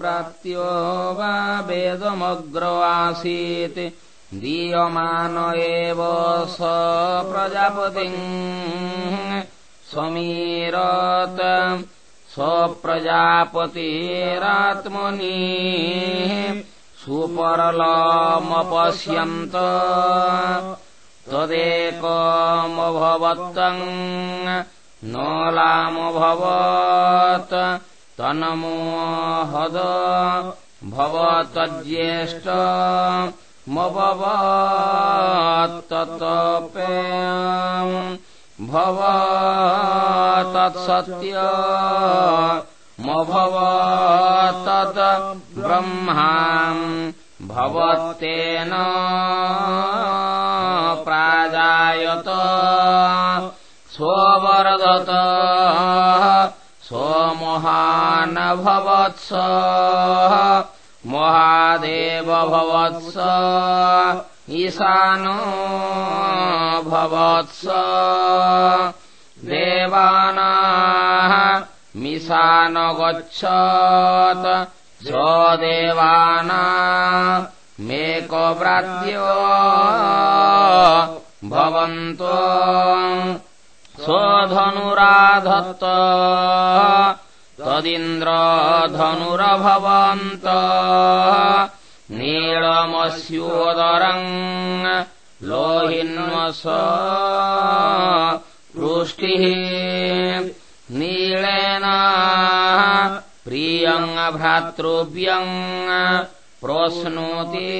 प्राप्त्यो वा वेदमग्र आसीत् दीयमान एव स प्रजापतिम् समीरत स्वप्रजापतिरात्मनि। सुपरलमपश्यन्त तदेकमभवत्तम्। नलामभवत् तन्मोहद भव तत्सत्य मभव तत् ब्रह्मा भवत्तेन प्राजायत स्ववर्धत स्वमहानभवत्स महादेव भवत्स। ईशानो भवत्स। देवानाः मिशान गच्छत्। स्वदेवाना मेकव्रात्यो भवन्तो स्वधनुराधत्त। तदिन्द्रधनुरभवन्त। नीळमस्योदरम् लोहिन्वस। वृष्टिः नीळेन प्रियम् भ्रातृव्यम् प्रोश्नोति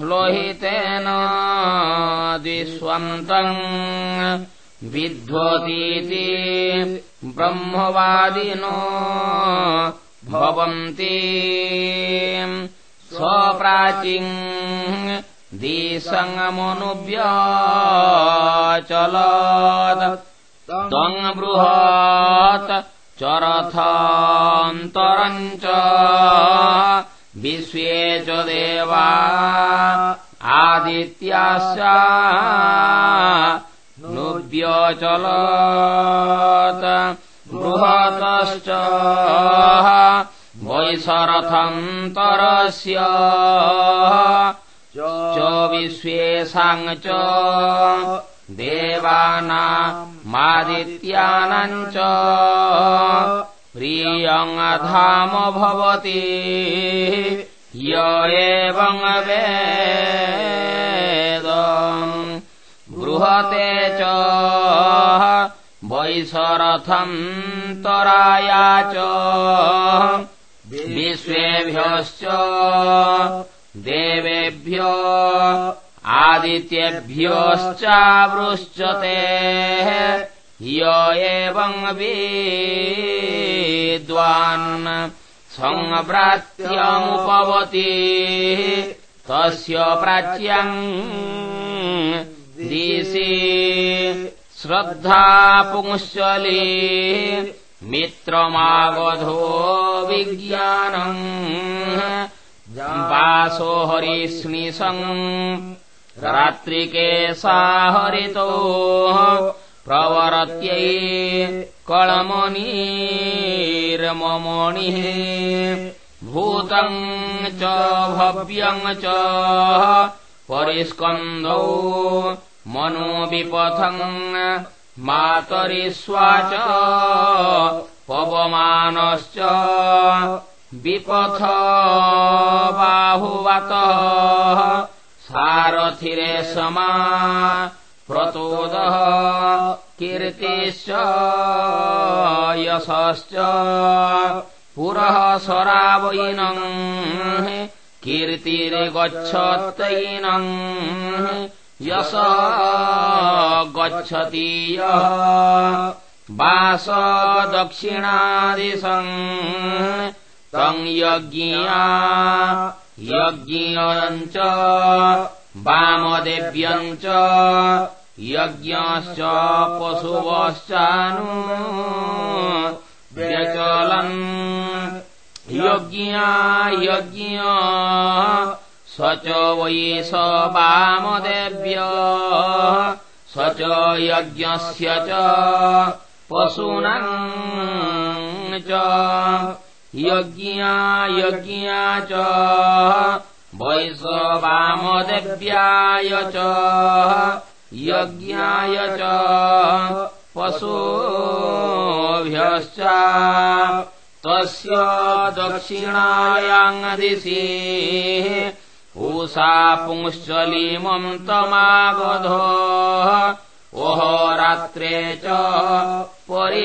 लोहितेन दिस्वन्तम् विध्वतीति ब्रह्मवादिनो भवन्ति। स्वप्राचीम् दिसङ्गमनुव्याचलत् त्वम् बृहत् चरथान्तरम् च। विश्वे च देवा आदित्याश्च नुव्यचलत् बृहतश्च वैशरथन्तरस्य च विश्वेषाम् च देवानामादित्यानाम् च प्रियङ्धाम भवति। य एवम् वेद बृहते च वैशरथन्तराया च विश्वेभ्यश्च देवेभ्यो आदित्येभ्योश्चावृश्चते य एवम् विद्वान् संव्रात्यमुपवति। तस्य प्राच्यम् दिशि श्रद्धा पुंश्चली मित्रमावधो विज्ञानम् वासो हरिस्निशम् रात्रिके सा हरितो प्रवरत्यै कळमणिर्ममणिः भूतम् च भव्यम् च परिस्कन्धौ मनोविपथम् मातरिष्वा च पवमानश्च विपथ बाहुवतः सारथिरे समा प्रतोदः कीर्तिश्च यशश्च पुरः सरावैनम् कीर्तिर्गच्छत्यैनम् यश गच्छति वास दक्षिणादिशम् तम् यज्ञिया यज्ञियम् च वामदेव्यम् च यज्ञश्च पशुवश्चानु व्यचलन् यज्ञा यज्ञ स च वै स वामदेव्य स च यज्ञस्य च यज्ञा यज्ञा च वैश्वामदेव्याय च यज्ञाय च पशोभ्यश्च तस्य दक्षिणायाङ्दिशि ऊषा पुंश्चलीमन्तमागधो ओहो रात्रे च परेष्यन्दौ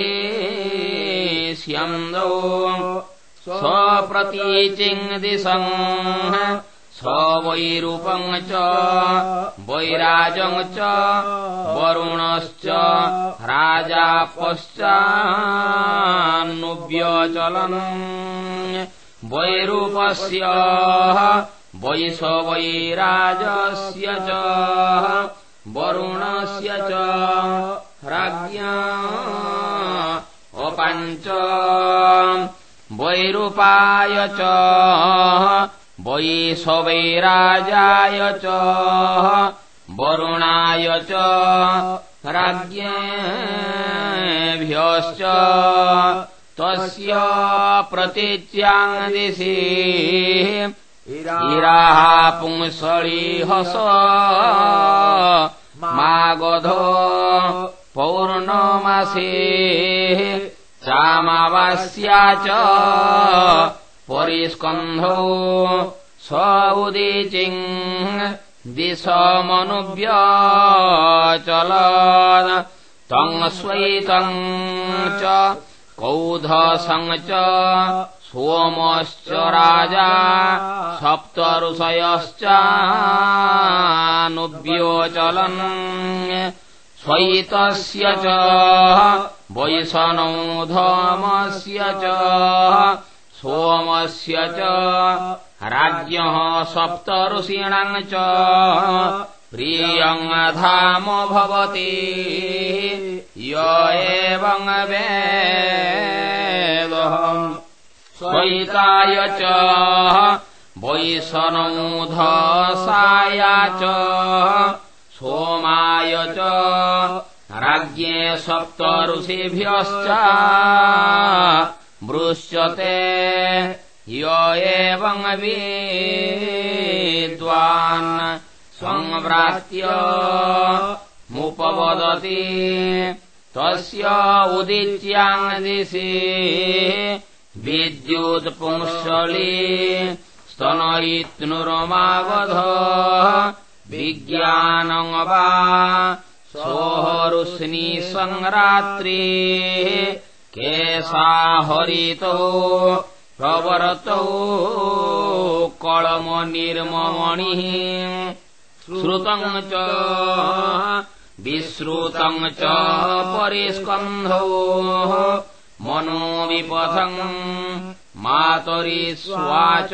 स्वप्रतीचिङ्दिशम् स वैरूपम् च वैराजम् च वरुणश्च राजा पश्चान्नुव्यचलन् वैरूपस्य वैष वैराजस्य च वरुणस्य च राज्ञा अपञ्च वैरूपाय च वै स्वैराजाय च वरुणाय च राज्ञेभ्यश्च त्वस्य प्रतीच्याङ्दिशि इराः पुंसळीहस मागधो पौर्णमासे चामावास्या च परिस्कन्धौ स उदीचिम् दिशमनुव्यचलद तम् स्वैतम् च कौधसम् च सोमश्च राजा सप्तऋषयश्चानुव्योचलन् स्वैतस्य च वैशनौधमस्य च सोमस्य च राज्ञः सप्तऋषीणाम् च प्रियङ्धाम भवति य वेदहम् स्वैताय च। वैशनौधसाय च। सोमाय च। राज्ञे सप्तऋषिभ्यश्च। मृश्यते य एवम् विद्वान्। मुपवदति। तस्य उदिच्याङ्दिशि विद्युत्पुंसली स्तनयित्नुरमावध विज्ञानम् वा सोहरुष्णी सङ्रात्री केशाहरितौ प्रवर्तौ कळमनिर्ममणिः श्रुतम् च विश्रुतम् च परिस्कन्धौ मनोविपथम् मातरिस्वा च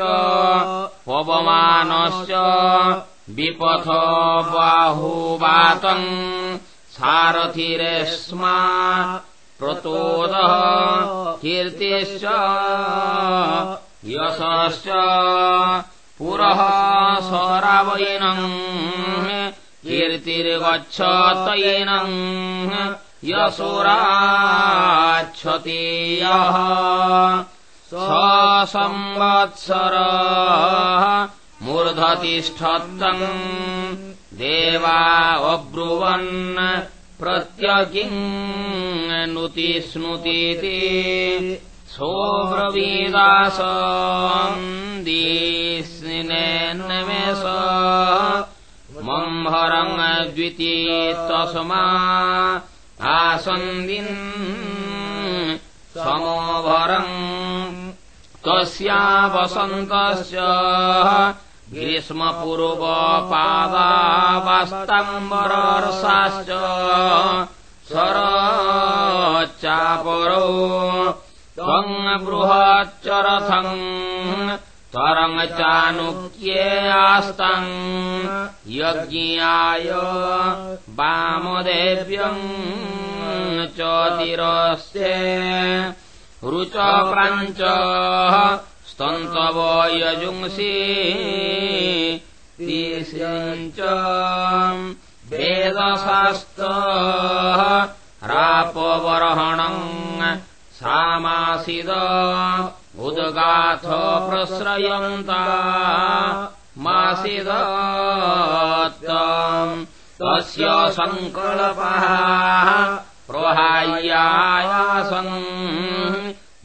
पवमानश्च विपथ बाहुवातम् सारथिरेस्मा प्रतोदः कीर्तिश्च यशश्च पुरः सरावैनम् कीर्तिर्गच्छतैनम् यशुराच्छतीयः स संवत्सर मूर्धतिष्ठत्तम् देवा अब्रुवन् प्रत्यकिम् नुति स्नुतीति सोऽब्रवीदासन्दीस्नेन्मेष मम्भरम् द्वितीयतस्मा आसन्दिन् समोभरम् तस्या वसन्तस्य ग्रीष्मपूर्वपादावास्तम्बरर्षाश्च सरच्चापरौ त्वम् बृहच्चरथम् त्वरम् चानुक्ये आस्तम् यज्ञाय वामदेव्यम् चतिरस्ते रुचक्राञ्च स्तन्तव यजुंसि तीशञ्च वेदशास्त रापवरहणम् सामासिद उदगाथ प्रश्रयन्ता मासिद तस्य सङ्कल्पः प्रहाय्यायासन्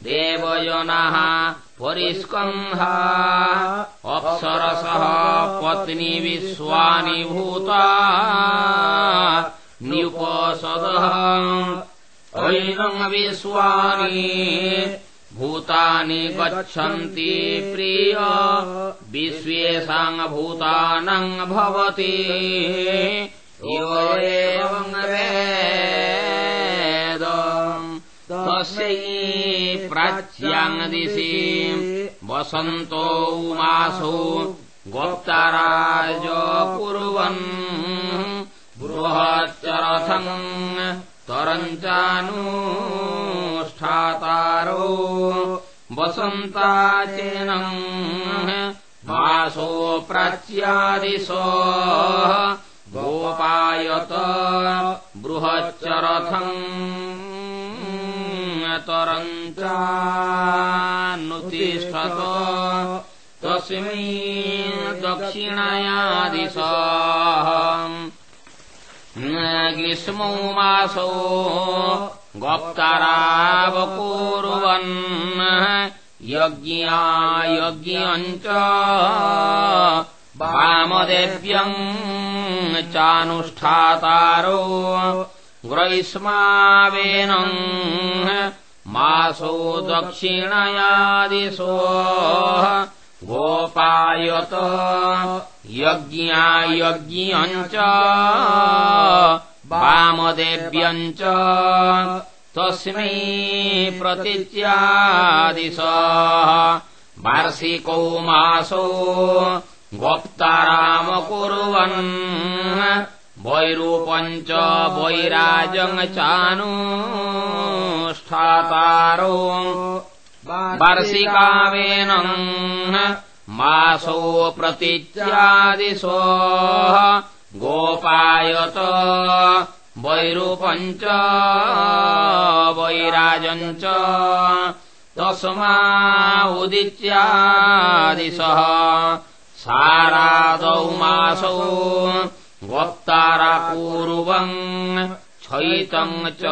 देवजनः परिस्कन्धा अप्सरसः पत्नी विश्वानि भूता न्युपसदः ऐनम् विश्वानि भूतानि गच्छन्ति प्रिय विश्वेषाम् भूतानम् भवति एवम् वेद तस्यै प्राच्याम् दिशि वसन्तो मासो गोप्ताराज कुर्वन् बृहच्चरथम् तरम् चानुष्ठातारो वसन्ताचेनम् मासो प्राच्यादिशो गोपायत बृहच्चरथम् तरञ्चानुतिष्ठत तस्मै दक्षिणयादिश ग्रीष्मौ मासो गोप्तारावकुर्वन् यज्ञायज्ञम् च वामदेव्यम् चानुष्ठातारो ग्रैष्मावेनम् मासो दक्षिणयादिशो गोपायत यज्ञायज्ञम् च वामदेव्यम् च तस्मै प्रतीच्यादिश वार्षिको मासो गोप्तारामकुर्वन्। वैरूपम् च चानुष्ठातारो वार्षिकावेनम् मासो प्रतीच्यादिशो गोपायत वैरूपम् च वैराजम् च तस्मा उदित्यादिशः सारादौ मासौ वक्तारापूर्वम् क्षयितम् च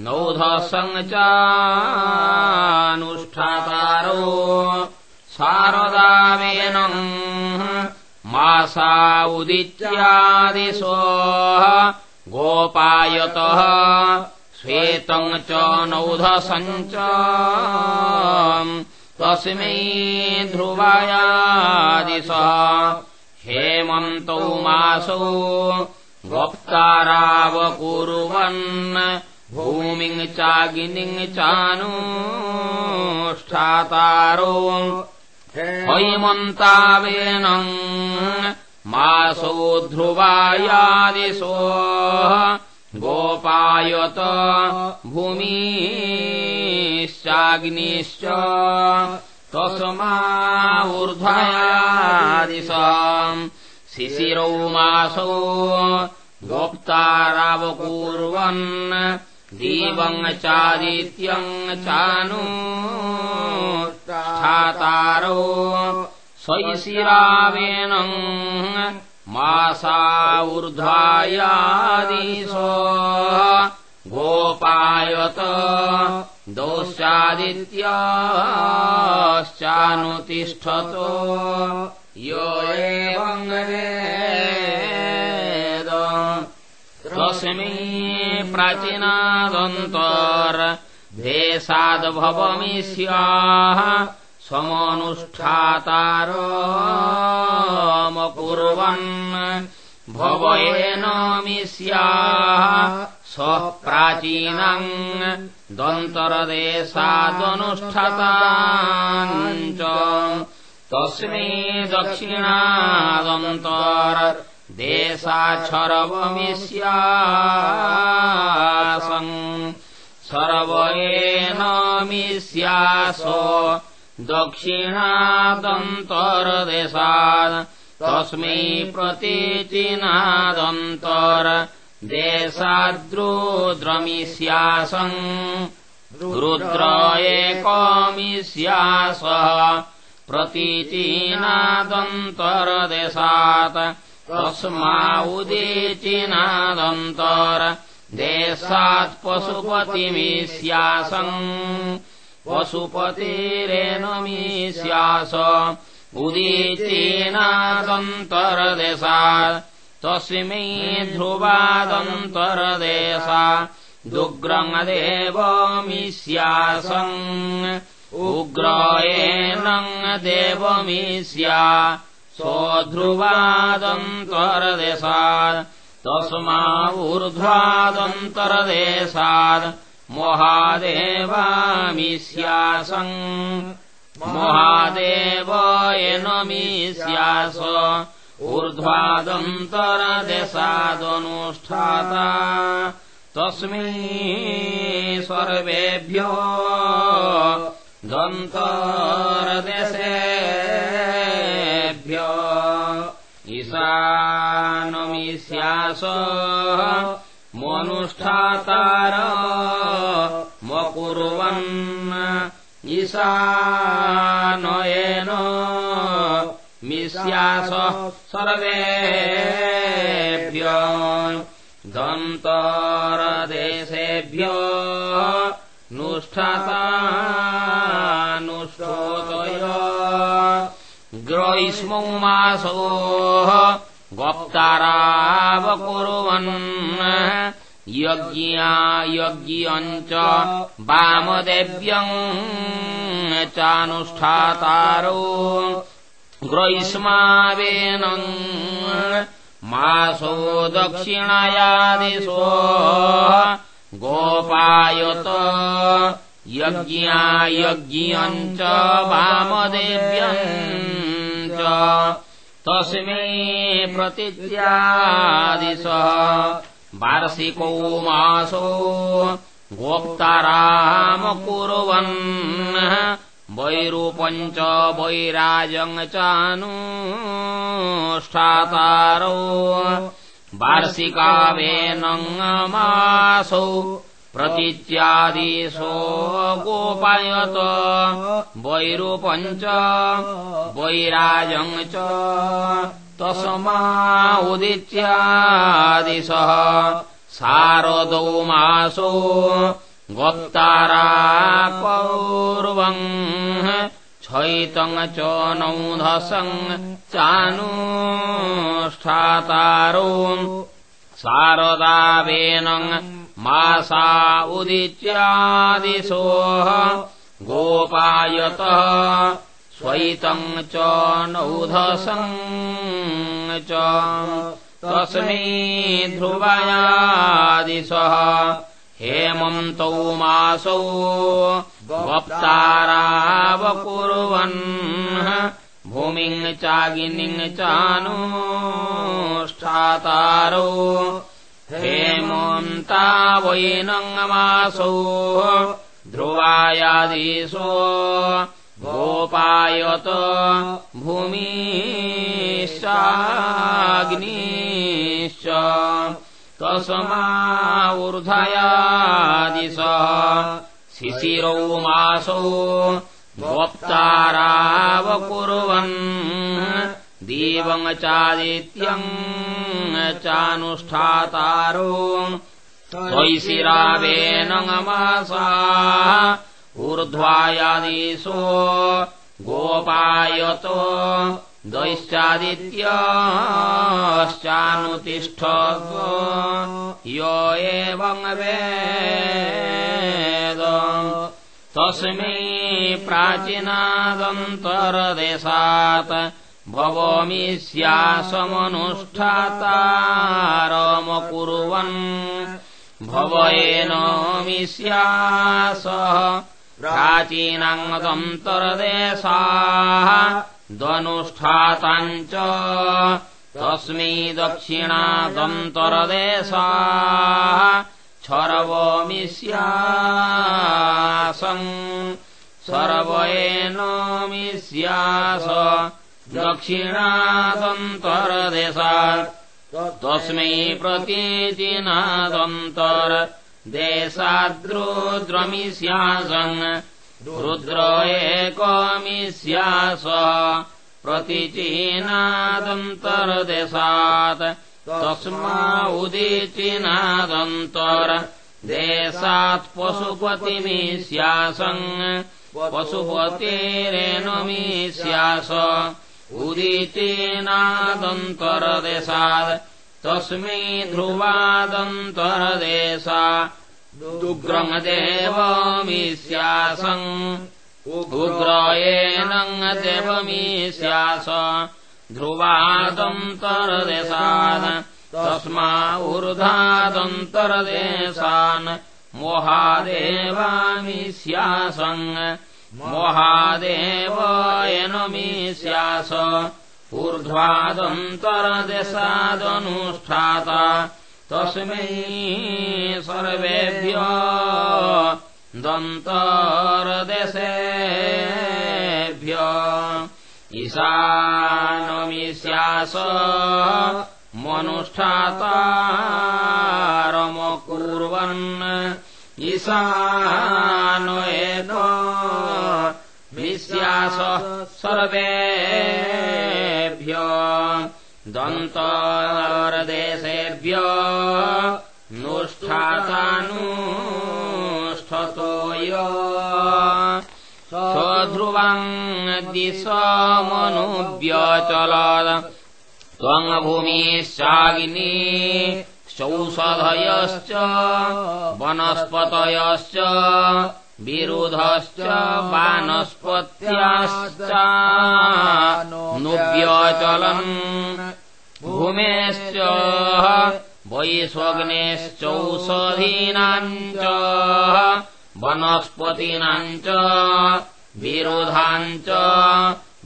नौधसम् चानुष्ठातारो शारदावेनम् मासा उदित्यादिशो गोपायतः श्वेतम् च नौधसम् च तस्मै ध्रुवायादिशः हेमन्तौ मासौ वक्तारावकुर्वन् भूमिम् चागिनिम् चानुष्ठातारो हैमन्तावेनम् मासो ध्रुवायादिशो गोपायत भूमिश्चाग्निश्च तस्मा ऊर्ध्वयादिश शिशिरौ मासो गोप्तारावकुर्वन् दीवम् चादित्यम् चानुष्ठातारो स्वैशिरावेनम् मासा ऊर्ध्वायादिशो गोपायत दोश्चादित्याश्चानुतिष्ठतो यो एवम् वेद तस्मै प्राचीनादन्तर्देशाद्भवमिष्याः समनुष्ठातारमकुर्वन् भवयेनमिष्याः स्वः प्राचीनम् दन्तरदेशादनुष्ठताम् च। तस्मै दक्षिणादन्तर्देशाच्छरवमिष्यासम् सर्वयेनमिष्यासो दक्षिणादन्तरदेशात् तस्मै प्रतीचिनादन्तर देशाद्रोद्रमिष्यासम् रुद्र एकमिष्यासः प्रतीचीनादन्तरदेशात् तस्मा उदीचिनादन्तर देशात् पशुपतिमिष्यासम् पशुपतिरेणमिष्यास उदीचीनादन्तरदेशात् तस्मै ध्रुवादन्तरदेशा। दुग्रङ्गदेवमिष्यासम् उग्रयेनम् देवमिष्या स्वध्रुवादन्तरदेशात् तस्मा ऊर्ध्वादन्तरदेशात् महादेवामिष्यासम् महादेवयनमिष्यास ऊर्ध्वादन्तरदेशादनुष्ठाता। तस्मै सर्वेभ्यो दन्तरदेशेभ्य ईशानमिष्यास मनुष्ठातार मकुर्वन् ईशानयेन मिष्यास सर्वेभ्य दन्तरदेशेभ्य नुष्ठतानुष्ठोतय ग्रैष्मौ मासो गोप्तारावकुर्वन् यज्ञा यज्ञम् च वामदेव्यम् चानुष्ठातारो ग्रैष्मावेनम् मासो दक्षिणयादिशो गोपायत यज्ञा यज्ञम् च वामदेव्यम् तस्मै प्रतिज्ञादिशः वार्षिको मासो गोप्तारामकुर्वन्। वैरूपम् च वैराजम् चानुष्ठातारो वार्षिकावेनमासौ प्रतीच्यादिशो गोपायत वैरूपम् च वैराजम् च तस्मा उदित्यादिशः शारदौ मासो गोप्तारा कौर्वम् छैतम् च नौधसम् चानुष्ठातारो शारदावेनम् मासा उदित्यादिशोः गोपायतः स्वैतम् च नौधसम् च तस्मै ध्रुवयादिशः हेमन्तौ मासौ वक्तारावकुर्वन् भूमिम् चागिनिम् चानुष्ठातारो हेमन्तावैनमासौ ध्रुवायादिशो गोपायत भूमिश्चाग्निश्च तस्मा ऊर्धयादिश शिशिरौ मासौ गोप्तारावकुर्वन् दीवम् चादित्यम् चानुष्ठातारो त्वयिशिरावेनमासा ऊर्ध्वायादिशो गोपायतो द्वैश्चादित्यश्चानुतिष्ठ यो वेद तस्मै प्राचीनादन्तरदेशात् भवमिष्यासमनुष्ठातारमकुर्वन् भवयेनमिष्यासः प्राचीनाङ्गदन्तरदेशाः द्वनुष्ठाताम् च तस्मै दक्षिणादन्तरदेशाः छरवमिष्यासम् सर्वयेनमिष्यास दक्षिणादन्तरदेशात्। तस्मै प्रतीचिनादन्तर देशाद्रुद्रमिष्यासन्। रुद्र एकमिष्यास। प्रतिचीनादन्तरदेशात् तस्मा उदीचिनादन्तर। देशात् पशुपतिमिष्यासन्। पशुपतेरेणमिष्यास उदीचेनादन्तरदेशात् तस्मै ध्रुवादन्तरदेशा। दुग्रमदेवमिष्यासम् उग्रयेनम् देवमीस्यास ध्रुवादन्तरदेशान् तस्मा ऊर्धादन्तरदेशान् मोहादेवामिष्यासन् मोहादेवयनमिष्यास ऊर्ध्वादन्तरदेशादनुष्ठाता तस्मै सर्वेभ्य दन्तरदेशेभ्य। ईशानमिष्यास मनुष्ठातारमकुर्वन् ईशान एक विश्यास सर्वेभ्य दन्तरदेशेभ्य नुष्ठातानुष्ठतो स्वध्रुवम् दिशमनुव्यचलद त्वम् भूमिश्चागिनी चौषधयश्च वनस्पतयश्च विरुधश्च वानस्पत्याश्च नुव्यचलन् भूमेश्च वैष्वग्नेश्चौषधीनाम् च वनस्पतीनाम् च विरोधाम् च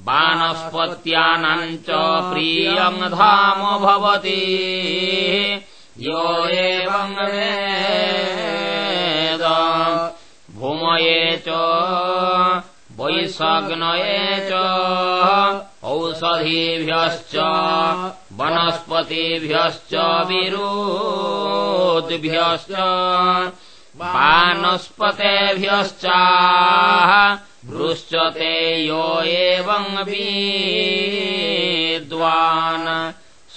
वानस्पत्यानाम् च प्रियम् धाम भवति यो एवम् भूमये च वैषग्नये च औषधीभ्यश्च वनस्पतिभ्यश्च विरोद्भ्यश्च वानस्पतेभ्यश्चा भृश्चते यो एवम् विद्वान्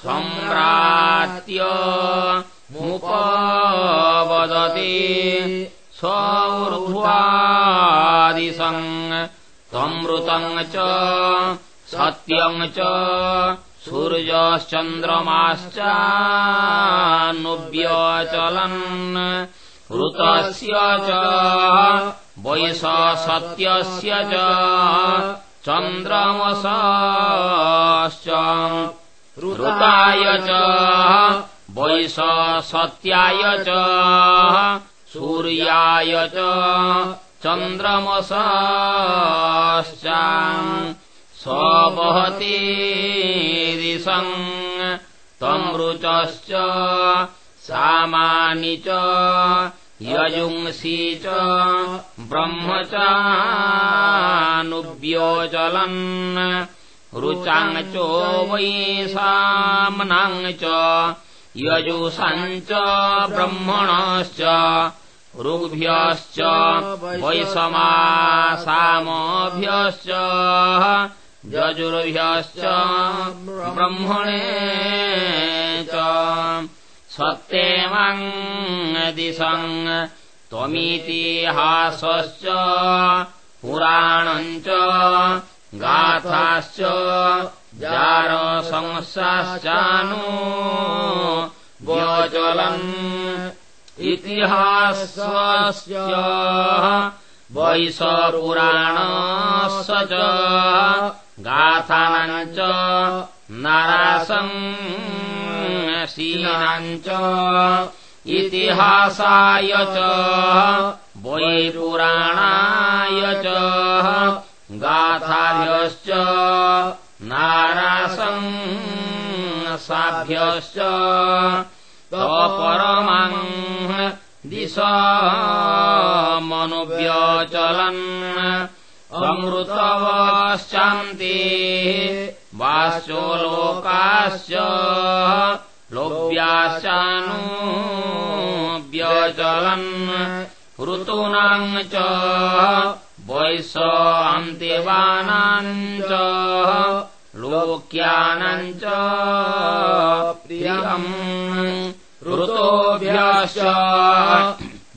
सम्राट्य मुपवदति स्वूर्ध्वादिशम् त्वमृतम् च सत्यम् च सूर्यश्चन्द्रमाश्चानुव्यचलन् ऋतस्य च वैष सत्यस्य च चन्द्रमसश्च ऋताय च। वैष सत्याय च। सूर्याय च। चन्द्रमसश्च। स्ववहतीदिशम् त्वमृचश्च सामानि च। यजुंसि च। ब्रह्म चानुव्योचलन् रुचाम् च वैसाम्नाम् च यजुषम् च ब्रह्मणश्च ऋग्भ्यश्च वैषमासामभ्यश्च यजुर्भ्यश्च ब्रह्मणे च सत्येमदिशम् त्वमितिहासश्च पुराणम् च गाथाश्च जारसंसाश्चानु व्यचलन् इतिहासस्य वैशपुराणस्य च गाथानाम् च नरासंशीनाम् च इतिहासाय च वैपुराणाय च गाथाभ्यश्च नारासंसाभ्यश्च परमाम् दिशमनुव्यचलन् अमृतवश्चान्ति वाश्चो लोकाश्च लोव्याश्चानुव्यचलन् व्यचलन् ऋतूनाम् च वैशान्तिवानाम् च लोक्यानाम् च प्रियम् ऋतोभ्यश्च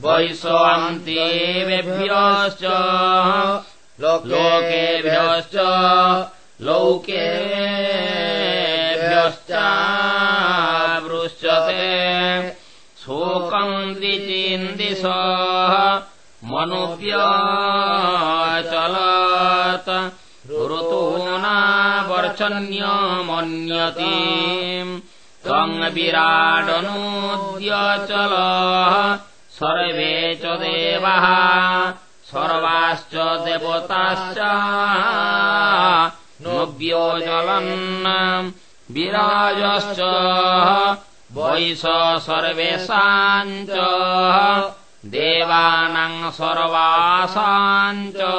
वैशान्तिवेभ्यश्च लोकेभ्यश्च लौकेभ्यश्च वृश्यते शोकम् द्विचिन्दिश मनुव्यचलत् ऋतूना वर्षन्यमन्यति त्वम् विराडनोद्यचल सर्वे च देवः सर्वाश्च देवताश्च नव्योजलन् विराजश्च। वैष सर्वेषाम् च देवानाम् सर्वासाम् च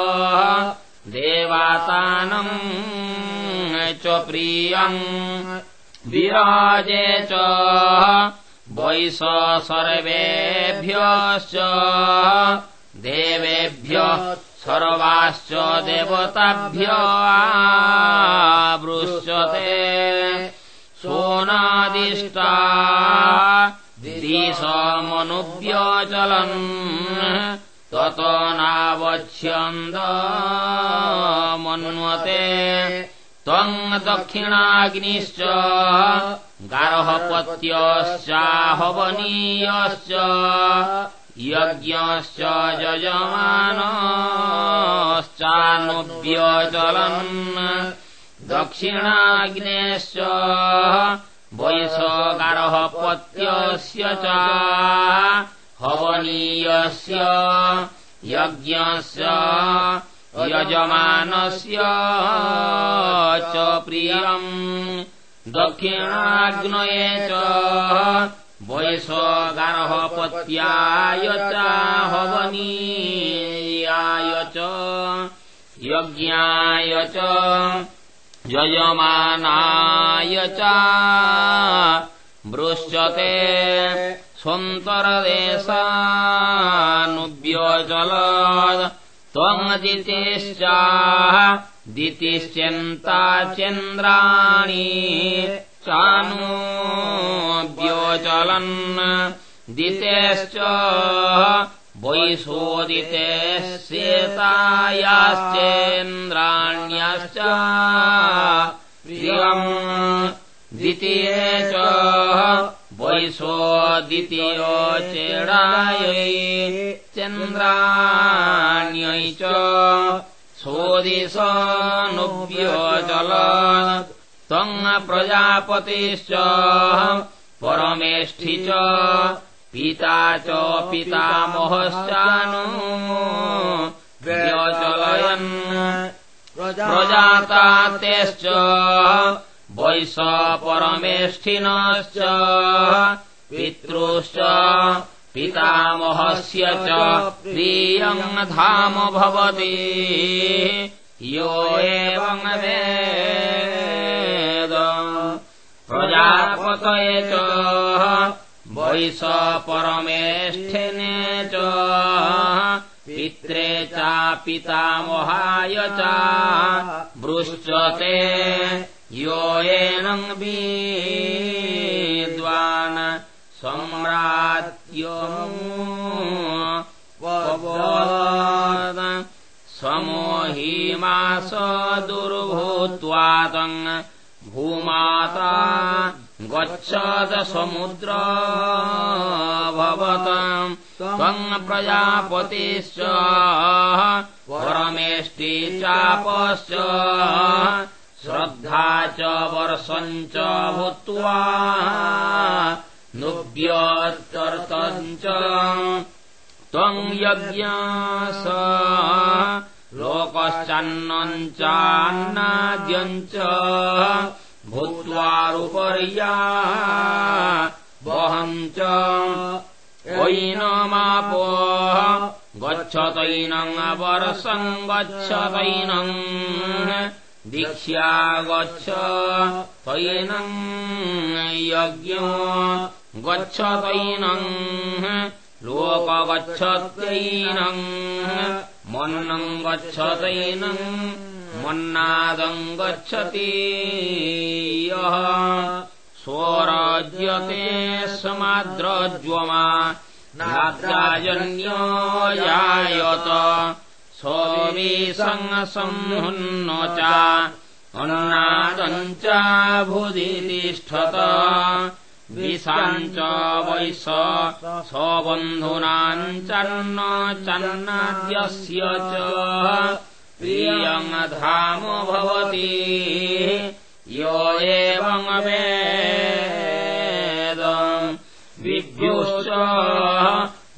देवातानम् च प्रियम् विराजे च वैष सर्वेभ्यश्च देवेभ्यः सर्वाश्च देवताभ्य वृश्यते सोनादिष्टा दिशमनुव्यचलन् तत नावच्छन्दमन्वते त्वम् दक्षिणाग्निश्च गार्हपत्यश्चाहवनीयश्च यज्ञश्च यजमानश्चानुव्यचलन्। दक्षिणाग्नेश्च वैशगार्हपत्यस्य च हवनीयस्य यज्ञस्य यजमानस्य च प्रियम् दक्षिणाग्नये च वैशगार्हपत्याय च हवनीयाय च यज्ञाय च यजमानाय च वृश्यते स्वन्तरदेशानुव्यजलद् त्वमदितिश्च दितिश्चिन्ताचन्द्राणि चानुव्योचलन् दितेश्च वैशोदिते शेतायाश्चेन्द्राण्याश्च प्रियम् द्वितीये च वैशोदितीयो चेडायै चन्द्राण्यै च सोदिशनुव्योचल त्वम् प्रजापतिश्च परमेष्ठि च पिता च पितामहश्चानु व्यचलयन् प्रजातातेश्च। वैश परमेष्ठिनश्च। पितृश्च पितामहस्य च प्रियम् धाम भवति। यो एवम् वेद। प्रजापतये च वैश परमेष्ठिने च। पित्रे च पितामहाय च। वृश्चते यो एनम् विद्वान्। सम्राज्यो समोहीमास दुर्भूत्वादम् भूमाता गच्छद समुद्र भवतम् त्वम् प्रजापतिश्च परमेष्टि चापश्च श्रद्धा च वर्षम् च भूत्वा नुव्यतर्तम् च त्वम् यज्ञास। लोकश्चान्नम् च भूत्वारुपर्या वहम् च वैनमापो गच्छतैनम् वर्षम् गच्छतैनम् दीक्ष्या गच्छ तैनम् यज्ञो गच्छतैनम् लोकगच्छत्यैनम् मन्नम् गच्छतैनम् मन्नादम् गच्छति यः स्वराज्यते समाद्रज्वमा नाद्राजन्यो जायत सोऽवीसङ्गसंहुन्न च अन्नादम् चाभुदि तिष्ठत विशाम् च वैश स्वबन्धूनाम् चन्न चन्नाद्यस्य च प्रियङ्धाम भवति। यो एवमवेद विभ्योश्च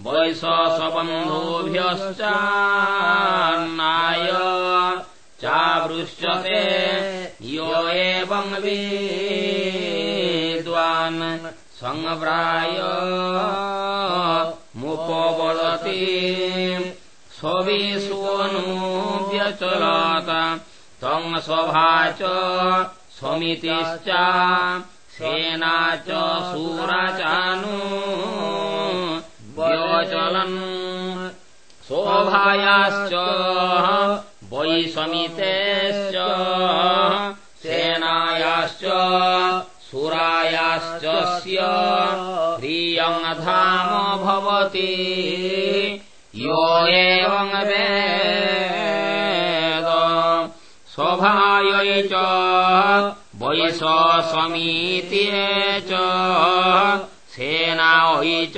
वैशसबन्धोभ्यश्चान्नाय चावृश्यते यो एवम् विद्वान् सङ्ग्राय मुपवदति स्वविष्वनुव्यचलत तम् स्वभा च स्वमितिश्च सेना च सूराचानु व्यचलन् शोभायाश्च वै समितेश्च सेनायाश्च सुरायाश्च प्रियङ्धाम भवति यो एवम् वेद। स्वभायै च वैश समीत्ये च। सेनायै च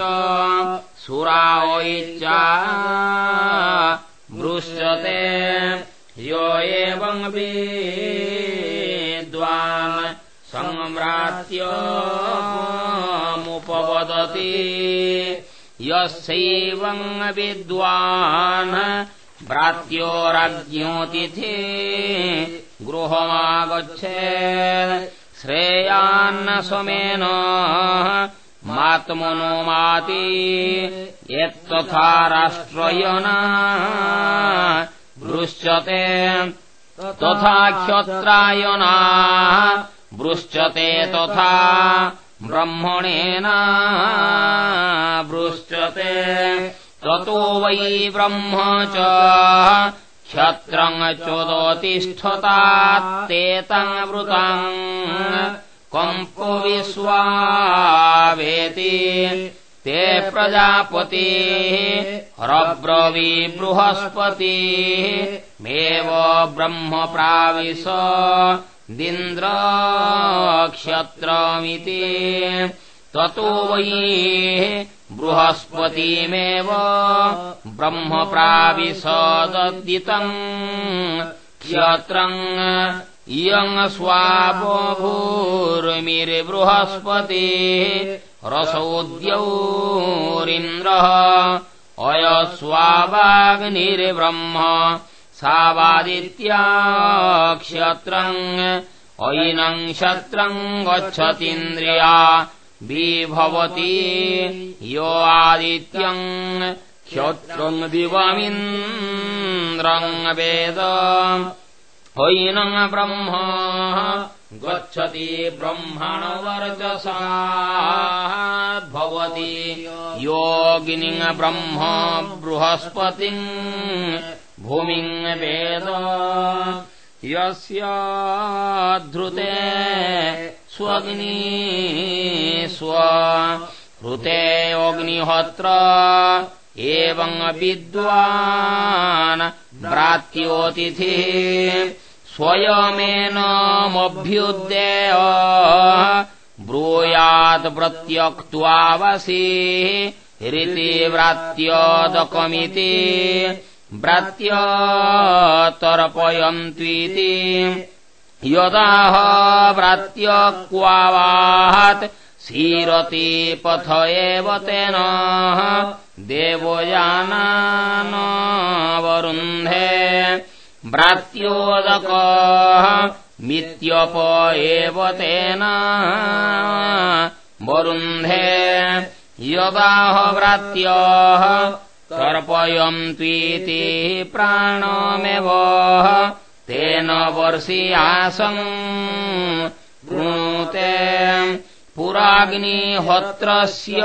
सुरायै च। मृश्यते यो एवम् विद्वान् सम्राट्यमुपवदति यस्यैवम् विद्वान् भ्रात्यो राज्ञोतिथे गृहमागच्छे श्रेयान्न स्वमेन मात्मनो माति यत्तथा राष्ट्रयना वृश्चते तथा क्षत्रायना वृश्चते तथा ब्रह्मणेन वृश्चते ततो वै ब्रह्म च। क्षत्रम् चोदतिष्ठतात्तेतम् वृतम् कम्पविश्वावेति ते प्रजापति। रब्रवी बृहस्पतिमेव ब्रह्म प्राविश दिन्द्रक्षत्रमिति ततो वै बृहस्पतिमेव ब्रह्म प्राविशदद्दितम् क्षत्रम् इयम् स्वापभूर्मिर्बृहस्पति रसोद्यौरिन्द्रः अयस्वावाग्निर्ब्रह्म सावादित्याक्षत्रम् ऐनम् क्षत्रम् गच्छतीन्द्रिया विभवति। यो आदित्यम् क्षत्रम् दिवमिन्द्रम् वेद। ऐनम् ब्रह्म गच्छति ब्रह्मणवर्चसा भवति। योगिनिङ् ब्रह्म बृहस्पतिम् भूमिम् वेद यस्य धृते स्वग्नि स्व हृते अग्निहोत्र एवम् विद्वान् भ्रात्योतिथिः स्वयमेनमभ्युद्येय ब्रूयात् प्रत्यक्त्वावसि रीति व्रात्यदकमिति व्रात्यतर्पयन्त्वीति यदाह व्रात्यक्वावात् सीरति पथ एव तेन देवयानानवरुन्धे भ्रात्योदक मित्यप एव तेन वरुन्धे। यदाह व्रात्यः तर्पयन्त्वीति प्राणमेव तेन वर्षि आसम्। कृणुते पुराग्निहोत्रस्य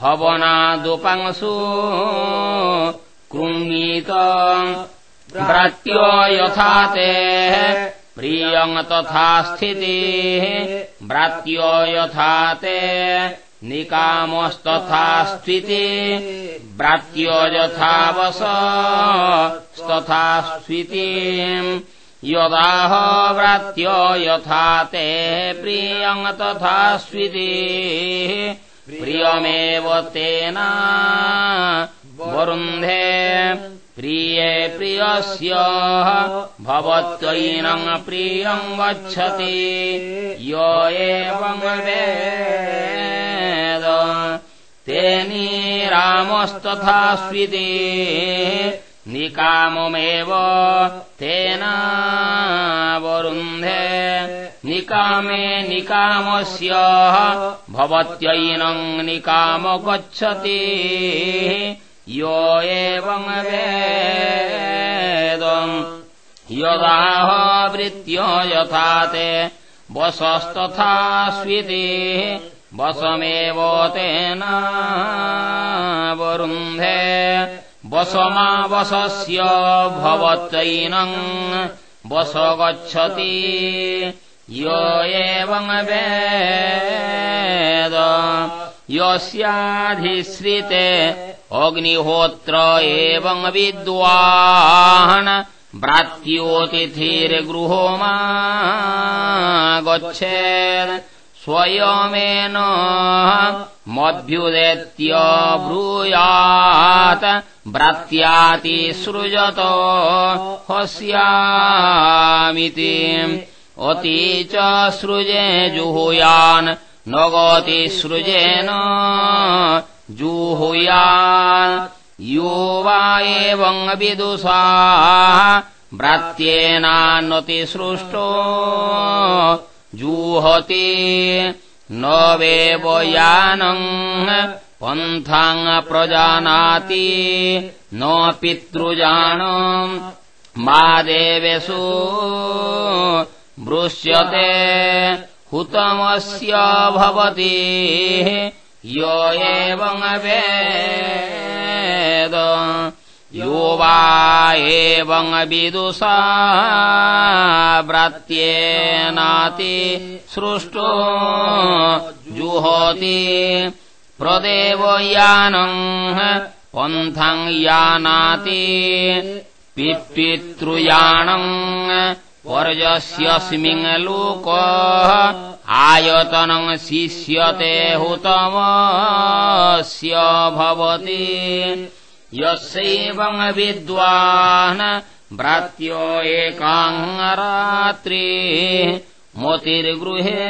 हवनादुपंसु कृङ्गीत व्रात्यो यथा ते प्रियम् तथा स्थितिः व्रात्यो यथा ते निकामस्तथा स्थिति व्रात्यो यथा वसस्तथा स्थिति यदाह व्रात्यो यथा ते प्रियम् तथा स्विति प्रियमेव तेन वरुन्धे प्रिये प्रियस्य भवत्यैनम् प्रियम् गच्छति यो एवम् वेद तेनी रामस्तथा स्विति। निकाममेव तेन वरुन्धे। निकामे निकामस्य भवत्यैनम् निकाम गच्छति यो एवम् वेदम् यदाहवृत्यो यथा ते वसस्तथा स्विति वसमेव तेन वरुन्धे। वसमावसस्य भवत्यैनम् वस गच्छति यो एवम् वेद यस्याधिश्रिते अग्निहोत्र एवम् विद्वान् भ्रात्योतिथिर्गृहो मा गच्छेत् स्वयमेन मभ्युदेत्य ब्रूयात्। भ्रात्यातिसृजत हस्यामिति। अति च सृजे जुहुयान् न गतिसृजेन जुहुया। यो वा एवम् विदुषा भ्रात्येनान्नतिसृष्टो जुहति न वेवयानम् पन्थाङ् प्रजानाति न पितृजानम् मा देवेषु। वृश्यते हुतमस्य भवति। यो एवम् वेद। यो वा एवम् विदुषा। व्रात्येनाति सृष्टो जुहोति। प्रदेवयानम् पन्थम् यानाति। पितृयाणम् वर्जस्यस्मिन् लोक आयतनम् शिष्यते हुतमस्य भवति यस्यैवम् विद्वान् भ्रात्यो एकाङ्गरात्रि मोतिर्गृहे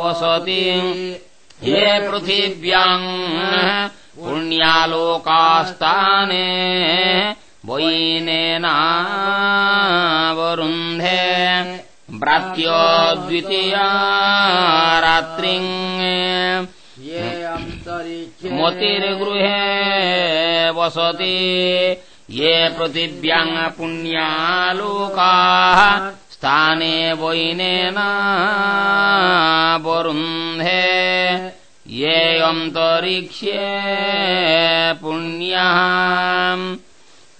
वसति ये पृथिव्याम् पुण्यालोकास्ताने वैनेनावरुन्धे भ्रात्यो द्वितीया रात्रिम् मोतिर्गृहे वसति ये पृथिव्याम् पुण्यालोकाः स्थाने वैनेनावरुन्धे ये अन्तरिक्ष्ये पुण्यः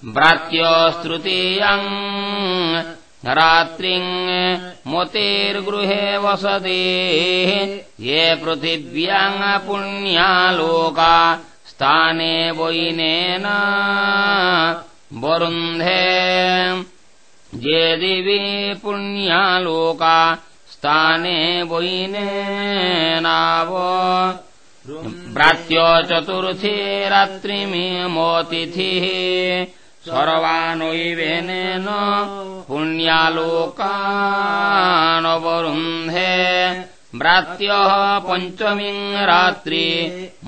भ्रात्योस्तृतीयम् रात्रिम् मोतिर्गृहे वसति। ये पृथिव्याम् पुण्यालोका स्थाने वैनेन वरुन्धे। ये दिवि पुण्यालोका स्थाने वैनेनाव। भ्रात्यो चतुर्थी रात्रिमिमोतिथिः सर्वानैवेनेन पुण्यालोकानवरुन्धे भ्रात्यः पञ्चमीम् रात्रि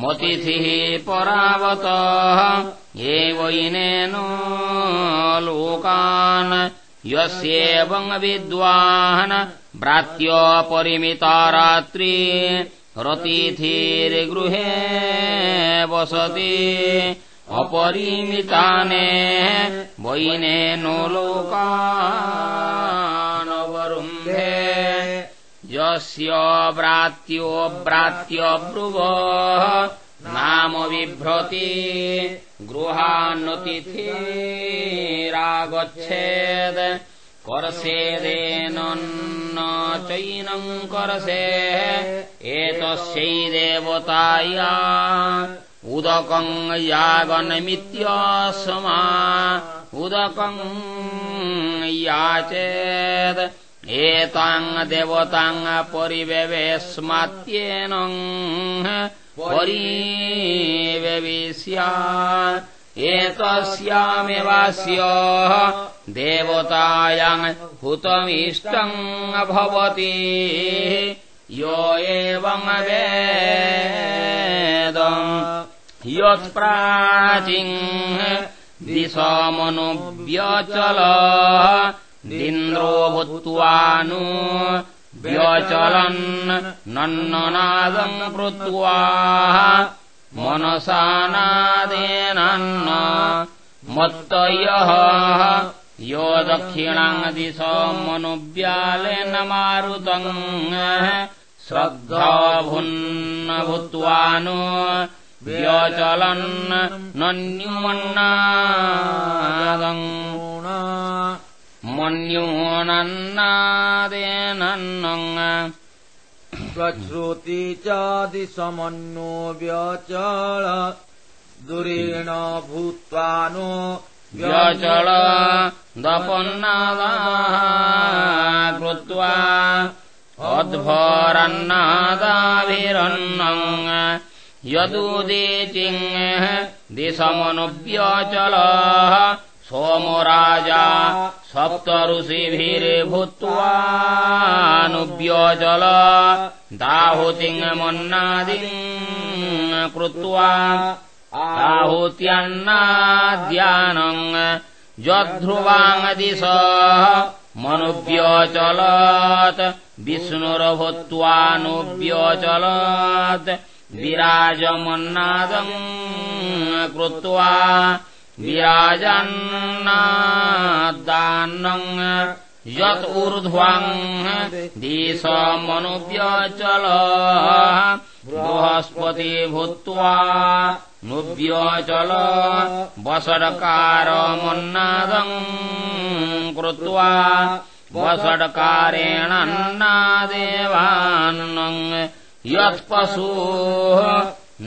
मोतिथिः परावतः एवैनेन लोकान् यस्येवम् विद्वान् भ्रात्योपरिमिता रात्रि रतिथिर्गृहे वसति अपरिमिताने वैनेनो लोकानवरुन्धे य तस्य व्रात्यो नाम बिभ्रति गृहान्नुतिथिरागच्छेद् करसेदेनन्न चैनम् करसे एतस्यै देवताया उदकम् यागनमित्यसमा। उदकम् याचेत्। एताङ् देवताङ् परिवेवेस्मात्येन परिवेविष्या। एतस्यामेवास्य देवतायाम् हुतमिष्टम् भवति। यो एवम् वेद यत्प्राचीन् दिशमनुव्यचल निन्द्रो भूत्वानु व्यचलन् नन्ननादम् कृत्वा मनसानादेनान्न मत्तयः यो दक्षिणाम् दिशमनुव्यालेन मारुतम्। श्रद्धाभुन्न भूत्वानु व्यचलन् नन्युमन्नादम् मन्योनन्नादेनन्नम् स्वश्रुति चादिशमन्यो व्यचल। दुरेण भूत्वानो व्यचल दपन्नादा कृत्वा अध्वरन्नादाभिरन्नम् यदुदेचिङ् दिशमनुव्यचल सोमराजा सप्तऋषिभिर्भूत्वानुव्यचल दाहुतिङ्मन्नादिम् कृत्वा आहुत्यन्नाद्यानम् यध्रुवाङ्दिश मनुव्यचलत् विष्णुरभूत्वानुव्यचलत् विराजमन्नादम् कृत्वा विराजन्नादान्नम् यत् ऊर्ध्वम् दिशमनुव्यचल बृहस्पति भूत्वा नुव्यचल वषड्कारमन्नादम् कृत्वा वषड्कारेणान्नादेवान्नम् यत्पशु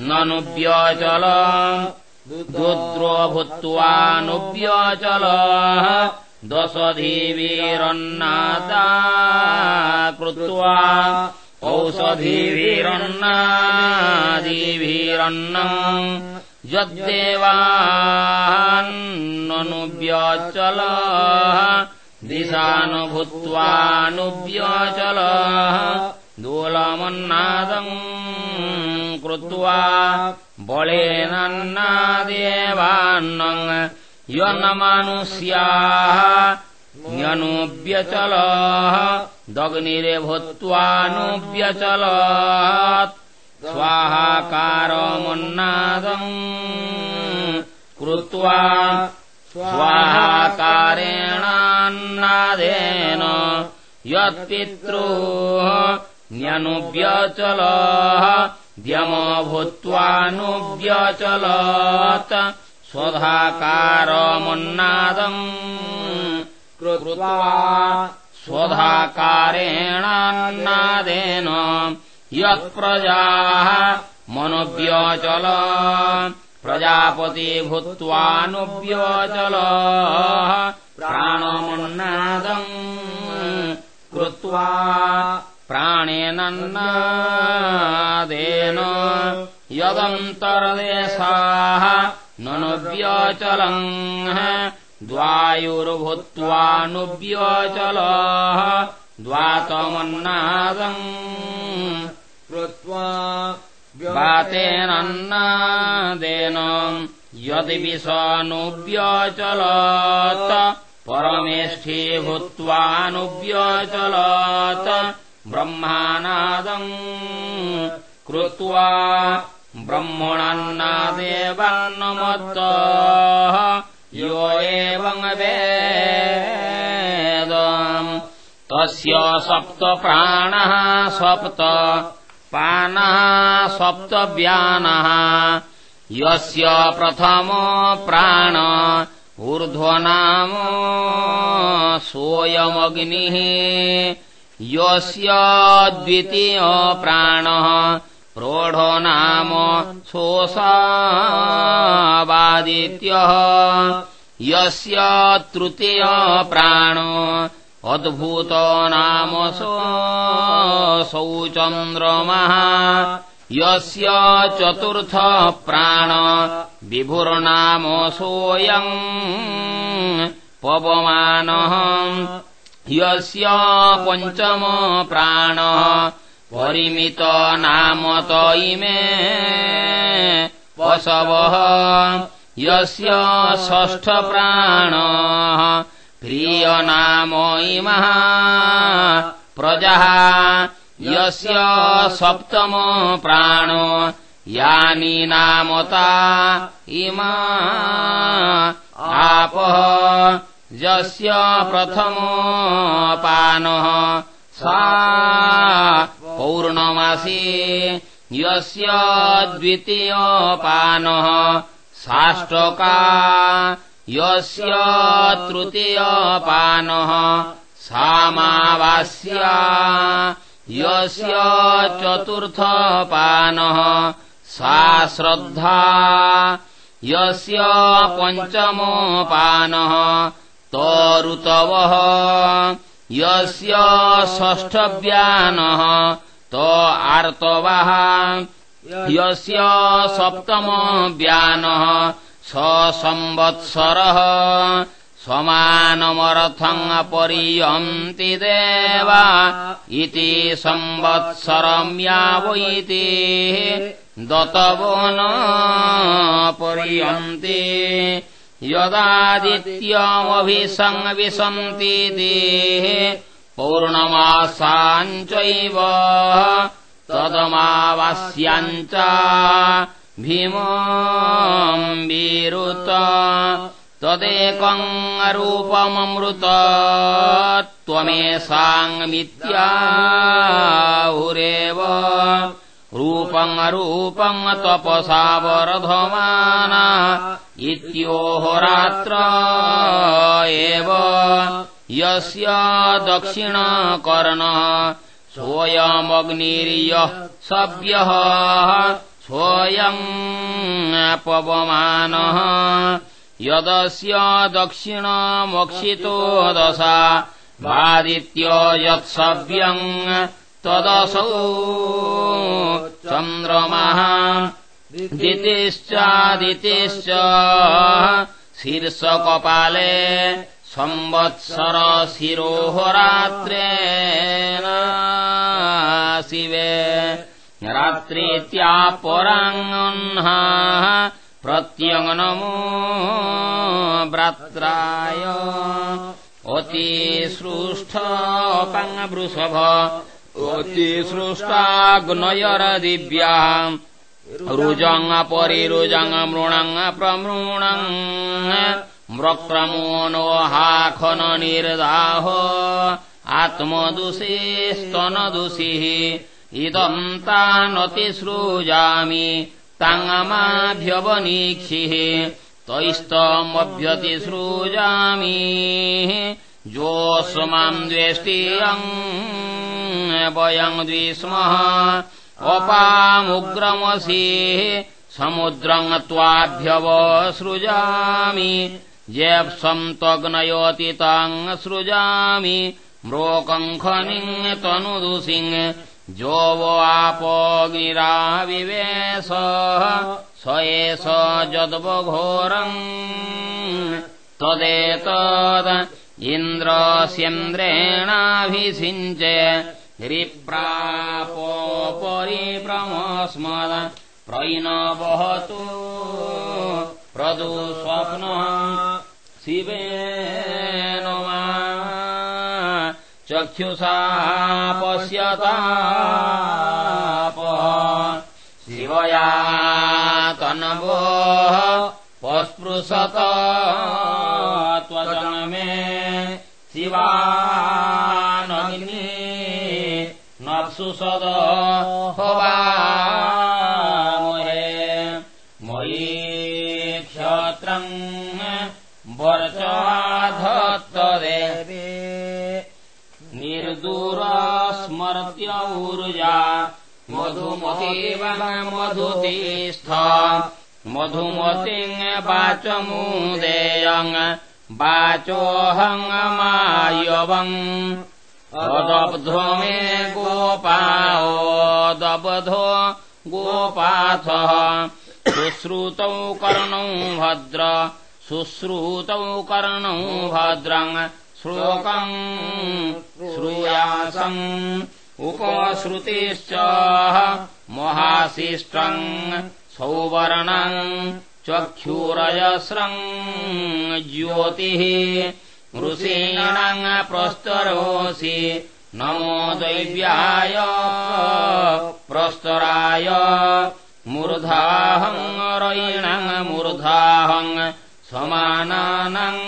ननुव्यचल रुद्रो भूत्वानुव्यचल दशधिवीरन्नादा कृत्वा औषधिभिरन्नादिभिरन्नम् यद्देवान्ननुव्यचल दिशानुभूत्वानुव्यचल दोलमन्नादम् कृत्वा बलेनन्नादेवान्नम् यन्मानुष्याः न्यनुव्यचलः दग्निरे भूत्वानुव्यचलत् स्वाहाकारमन्नादम् कृत्वा स्वाहाकारेणान्नादेन यत्पितृः न्यनुव्यचलः द्यमभूत्वानुव्यचलत् स्वधाकारमन्नादम् कृत्वा स्वधाकारेणान्नादेन यत्प्रजाः मनुव्यचल प्रजापति भूत्वानुव्यचल प्राणमन्नादम् कृत्वा प्राणेनन्नादेन यदन्तर्देशाः ननुव्यचलम् द्वायुर्भूत्वानुव्यचल द्वातमन्नादम् कृत्वा वातेनन्नादेन यदि विषानुव्यचलत् परमेष्ठी भूत्वानुव्यचलत् ब्रह्मानादम् कृत्वा ब्रह्मणन्नादेवान्नमत्त यो एवम् वेद। तस्य सप्त प्राणः सप्त पानः सप्तव्यानः। यस्य प्रथमो प्राण ऊर्ध्वनाम सोऽयमग्निः यस्य प्रोढो नाम सोऽसावादित्यः। यस्य तृतीय प्राणो अद्भूतो नाम सोऽसौ चन्द्रमः यस्य चतुर्थ प्राण विभुर्नाम सोऽयम् पवमानः यस्य पञ्चम प्राणः। परिमित नाम त इमे पशवः यस्य षष्ठ प्राणः। प्रियनाम इमः। प्रजः। यस्य सप्तम प्राणो। यानि नामता इमा। आपः यस्य प्रथमो पानः सा पौर्णमासी यस्य द्वितीयपानः साष्टका यस्य तृतीयपानः सामावास्या यस्य चतुर्थपानः सा श्रद्धा यस्य पञ्चमोपानः तरुतवः। यस्य षष्ठव्यानः त आर्तवः। यस्य सप्तमव्यानः स संवत्सरः समानमर्थम् पर्यन्ति देवा इति संवत्सरम् यावैति। दतवो न पर्यन्ति यदादित्यमभिसंविशन्ति देहे पौर्णमासाञ्चैव तदमावास्याम् च भीमम् वीरुत तदेकम् रूपममृत त्वमेषाङ्मित्याहुरेव रूपम् रूपम् तपसा वर्धमाना इत्योहोरात्र एव यस्य दक्षिणकर्णः सोऽयमग्निर्यः सव्यः सोऽयम् पवमानः यदस्य दक्षिणमक्षितो दशा वादित्य यत्सव्यम् तदसौ चन्द्रमः दितिश्चादितिश्च। शीर्षकपाले संवत्सर शिरोहोरात्रेण शिवे। रात्रीत्यापराङ्गह् प्रत्यङ्नमो भ्रात्राय। अतिसृष्टपाङ्वृषभ अतिसृष्टाग्नयरदिव्या रुजङ् परिरुजङ् मृणङ् प्रमृणङ् म्रक्रमो हाखन निर्दाह। आत्मदुषे स्तनदुषिः। इदम् तानतिसृजामि ताङ्माभ्यवनीक्षिः तैस्तमभ्यतिसृजामि जोऽस्माम् द्वेष्टियम् वयम् द्विस्मः अपामुग्रमसिः समुद्रम् त्वाभ्यवसृजामि जेप्सन्तग्नयोतिताम् सृजामि। म्रोकम् खनिम् तनुदुसिङ् जो वो आपो गिराविवेश। स एष जद्वघोरम् तदेतद् इन्द्रस्यन्द्रेणाभिषिञ्चे रिप्रापोपरिप्रमस्मद प्रैनवहतु प्रदुस्वप्नः शिवेन वा चक्षुषा पश्यताप शिवया तन्वोः पस्पृशत। त्वजनमे शिवानघ सुसद हवामहे मयि क्षत्रम् वर्चाधत्तदे निर्दूरस्मर्त्य ऊर्जा मधुमतीव मधुतिस्थ मधुमतिम् वाचमुदेयम् वाचोऽहङ्मायवम् अदब्धो मे गोपाओदबधो गोपाथः। शुश्रुतौ कर्णौ भद्र शुश्रुतौ कर्णौ भद्रम् श्लोकम् श्रूयासम्। उपश्रुतिश्च महाशिष्टम् सौवर्णम् चक्षुरजस्रम् ज्योतिः ऋषीणाम् प्रस्तरोऽसि नमो दैव्याय प्रस्तराय। मूर्धाहम् रयिणम् मूर्धाहम् समानानम्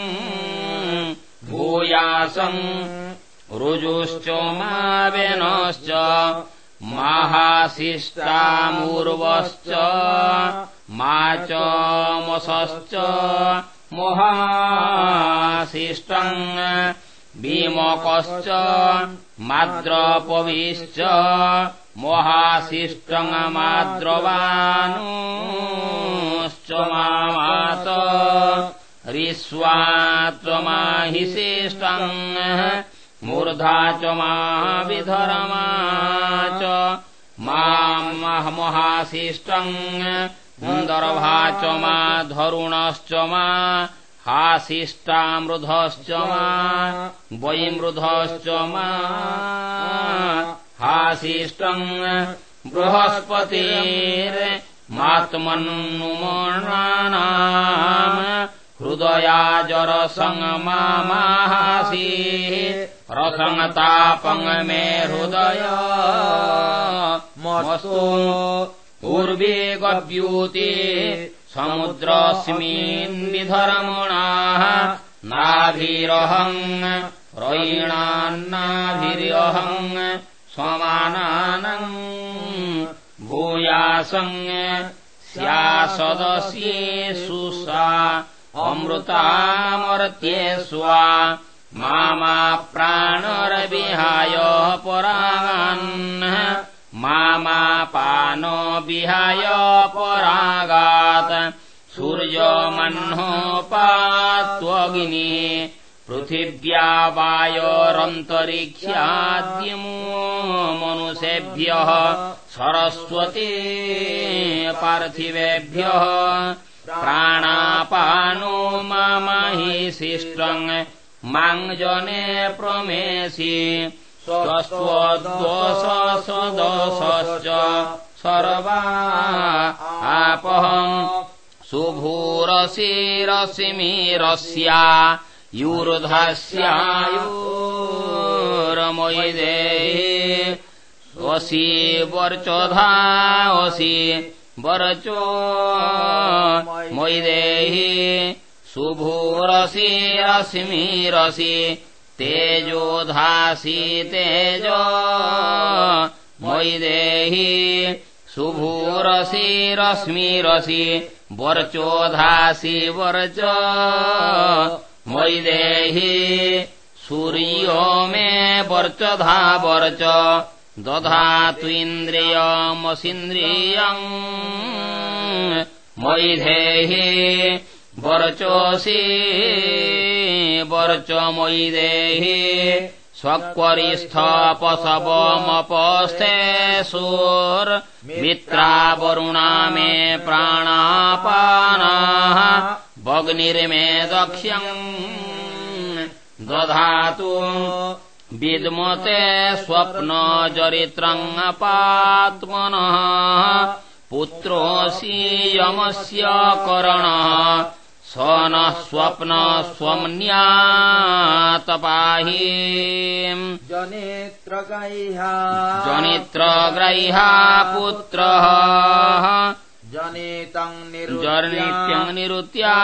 भूयासम् रुजुश्च मावेनश्च महाशिष्टामूर्वश्च मा च मसश्च महाशिष्टम् बीमकश्च माद्रपविश्च महाशिष्टम् माद्रवानुश्च मामात ऋष्वा त्वमाहिशिष्टम् मूर्धा च मा विधर्मा च माम् च मा धरुणश्च मा हाशिष्टामृधश्च मा वैमृधश्च मा हाशिष्टम् बृहस्पतिर्मात्मन्नुमणानाम् हृदयाजरसङ्मामाहासि रसङ्तापङ् मे हृदय मस्तु पूर्वे गव्यूते समुद्रस्मिन् विधर्मणाः नाभिरहम् रयिणान्नाभिर्यहम् समानानम् भूयासम् स्यासदस्येषु सा अमृतामर्त्ये स्वा मामा प्राणरविहाय परागान् मामापानो विहाय परागात्। सूर्यमह्नोपात्वगिनि पृथिव्या वायोरन्तरिक्ष्याद्यमो मनुषेभ्यः सरस्वती पार्थिवेभ्यः। प्राणापानो ममहि शिष्टम् माङ्जने प्रमेसि स्वस्वद्वससदसश्च सर्वा आपहम् शुभूरशिरसिमिरस्या यूर्धस्यायोरमयि देहि वसि वर्चोधा वसि वरचो मयि देहि शुभूरशिरसिमिरसि तेजोधासि तेजो मयि देहि शुभूरसि रश्मिरसि वर्चोधासि वर्च मयि देहि सूर्यो मे वर्चधा वर्च मयि धेहि वर्चोऽसि वर्च मयि देहि स्वक्वरिस्थपशवमपस्थे सूर्मित्रा वरुणा मे प्राणापानाः भग्निर्मे दक्ष्यम् दधातु विद्मते स्वप्नचरित्रङ्पात्मनः पुत्रोऽसि यमस्य करणः स नः स्वप्न स्वम्न्यातपाहि जनेत्रगैहा जनित्रग्रह्या पुत्रः। जनितम् जनित्यम् निरुत्या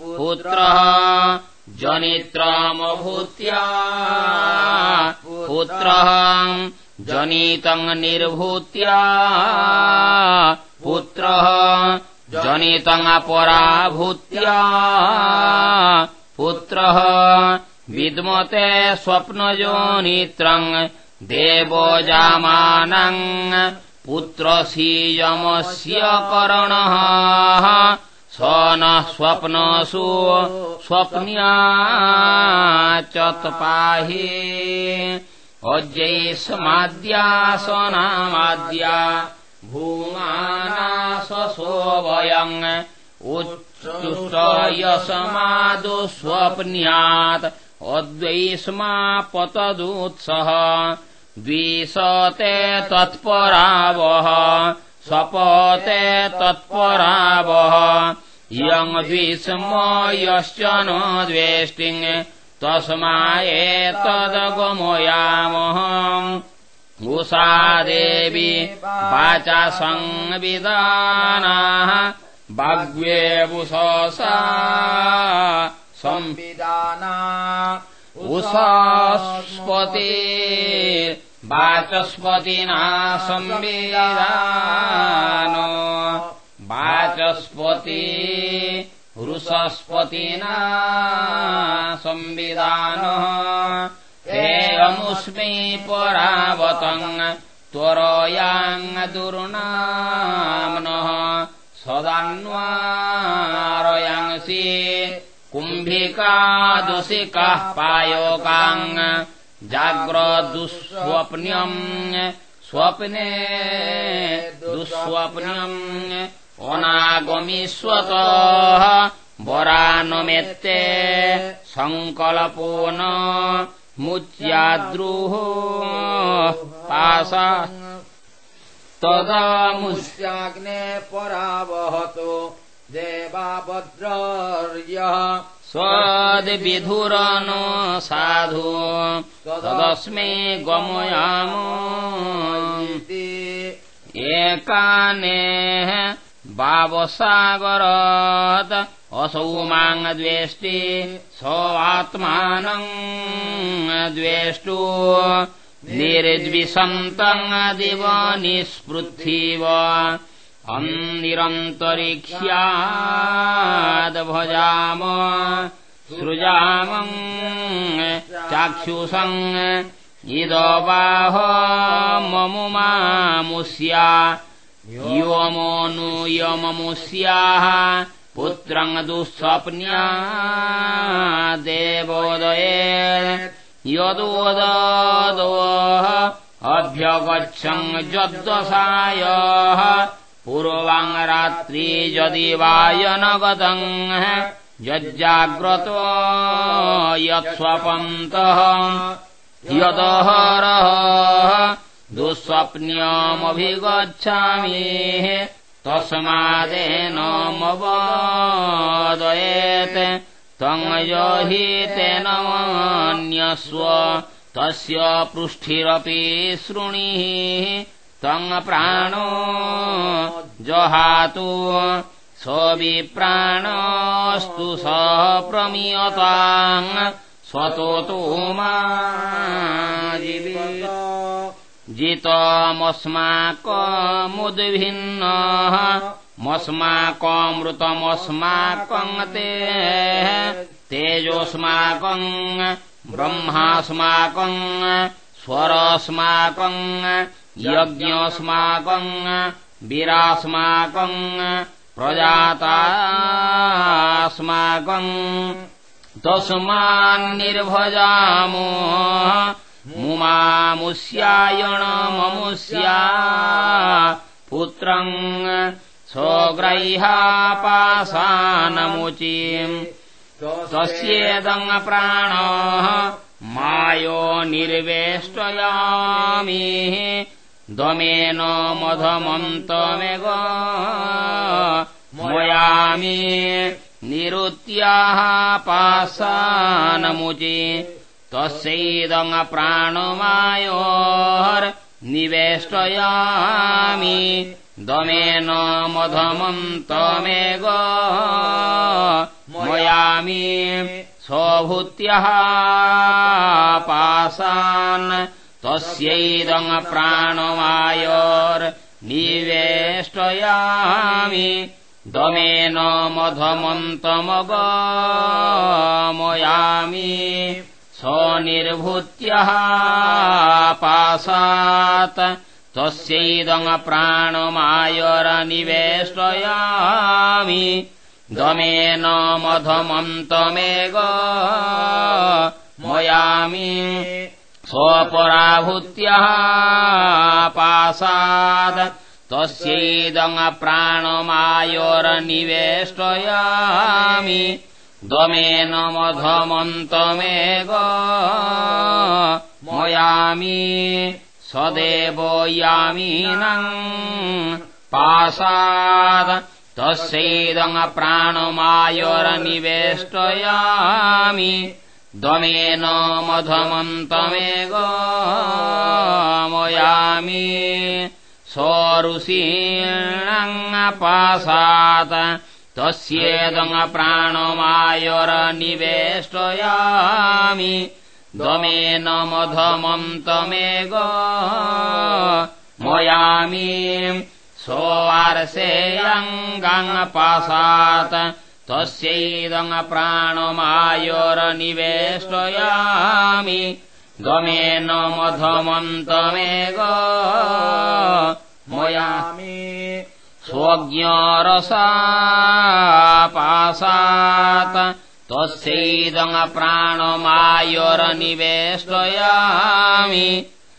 पुत्रः। जनित्रमभूत्या पुत्रः। जनितम् निर्भूत्या पुत्रः जनितमपराभूत्या पुत्रः विद्मते स्वप्नजोनित्रम् देवो जामानम् पुत्रसीयमस्य करणः। स नः स्वप्नसु स्वप्न्या च पाहि अज्यैस्माद्या स्वनामाद्या भूमानासो वयम् उच्चुष्टयसमादु स्वप्न्यात् अद्वैस्मा पतदुत्सः द्विषते तत्परावः स्वपते तत्परावः यम् द्विस्मयश्च न द्वेष्टिङ् तस्मा उषा देवी वाचा संविदानाः भाग्येवुषसा संविदाना उषस्पति वाचस्पतिना संविदान वाचस्पति वृषस्पतिना संविदान हेयमुष्मि परावतम्। त्वरयाङ्दुर्नाम्नः सदान्वारयांसि कुम्भिकादुषिकाः पायोकाङ् जाग्रदुःस्वप्न्यम् स्वप्ने दुःस्वप्न्यम् अनागमिष्वतः। वरानमेत्ते सङ्कल्पो न मुच्याद्रुः पासा। तदा मुष्याग्ने परावहतो देवाभद्रर्यः। स्वद्विधुरनो साधु। तदस्मै गमयाम। एकाने वावसागरात् असौ माङ् द्वेष्टि आत्मानम् द्वेष्टु निर्द्विषन्तम् दिव निःस्पृथिव अन्निरन्तरिक्ष्याद्भजाम सृजामम् चाक्षुषम् इदबाह ममुमामुष्या योमोऽनुयममुष्याः पुत्रम् दुःस्वप्न्या देवोदये। यदोदोः अभ्यगच्छम् जद्दशायः पूर्वाङ् रात्री यदिवाय न गतम् यज्जाग्रतो यत्स्वपन्तः। यदहरः दुःस्वप्न्यमभिगच्छामि तस्मादेन मवदयेत् तम् हि तेन मन्यस्व तस्य पृष्ठिरपि शृणिः तम् प्राणो जहातु स विप्राणस्तु स प्रमीयताम् स्वतो मा जितमस्माकमुद्भिन्नः मस्माकमृतमस्माकम् ते तेजोऽस्माकम् ब्रह्मास्माकम् स्वरस्माकम् यज्ञोऽस्माकम् वीरास्माकम् प्रजातास्माकम् तस्मान्निर्भजामो मुमामुष्यायणममुष्या पुत्रम् स्वग्रह्यापासानमुचिम् तस्येदम् प्राणः मायो निर्वेष्टयामि। दमेन मधमन्तमेव मयामि। निरुत्याः पासानमुचि तस्यैदम् प्राणमायोर्निवेष्टयामि दमेन मधमन्तमेव मयामि। स्वभूत्यः पासान्। तस्यैदम् प्राणमायोर्निवेष्टयामि दमेन मधमन्तमगमयामि स्वनिर्भूत्यः पासात् प्राणमायोरनिवेष्टयामि दमेन मधमन्तमेग मयामि। स्वपराभूत्यः पासाद् तस्यैदम् दमेन मधमन्तमेग मयामि सदेव यामीनम् पासाद् तस्यैदम् प्राणमायोरनिवेष्टयामि दमेन मधमन्तमेग मयामि तस्येदम् प्राणमायोरनिवेष्टयामि दमेन मधमन्तमेग मयामि। सोऽर्षेयङ्गाङ्पासात् तस्यैदम् प्राणमायोरनिवेष्टयामि गमेन मधमन्तमेग मयामि स्वज्ञरसापासात् तस्यैदम् प्राणमायोरनिवेष्टयामि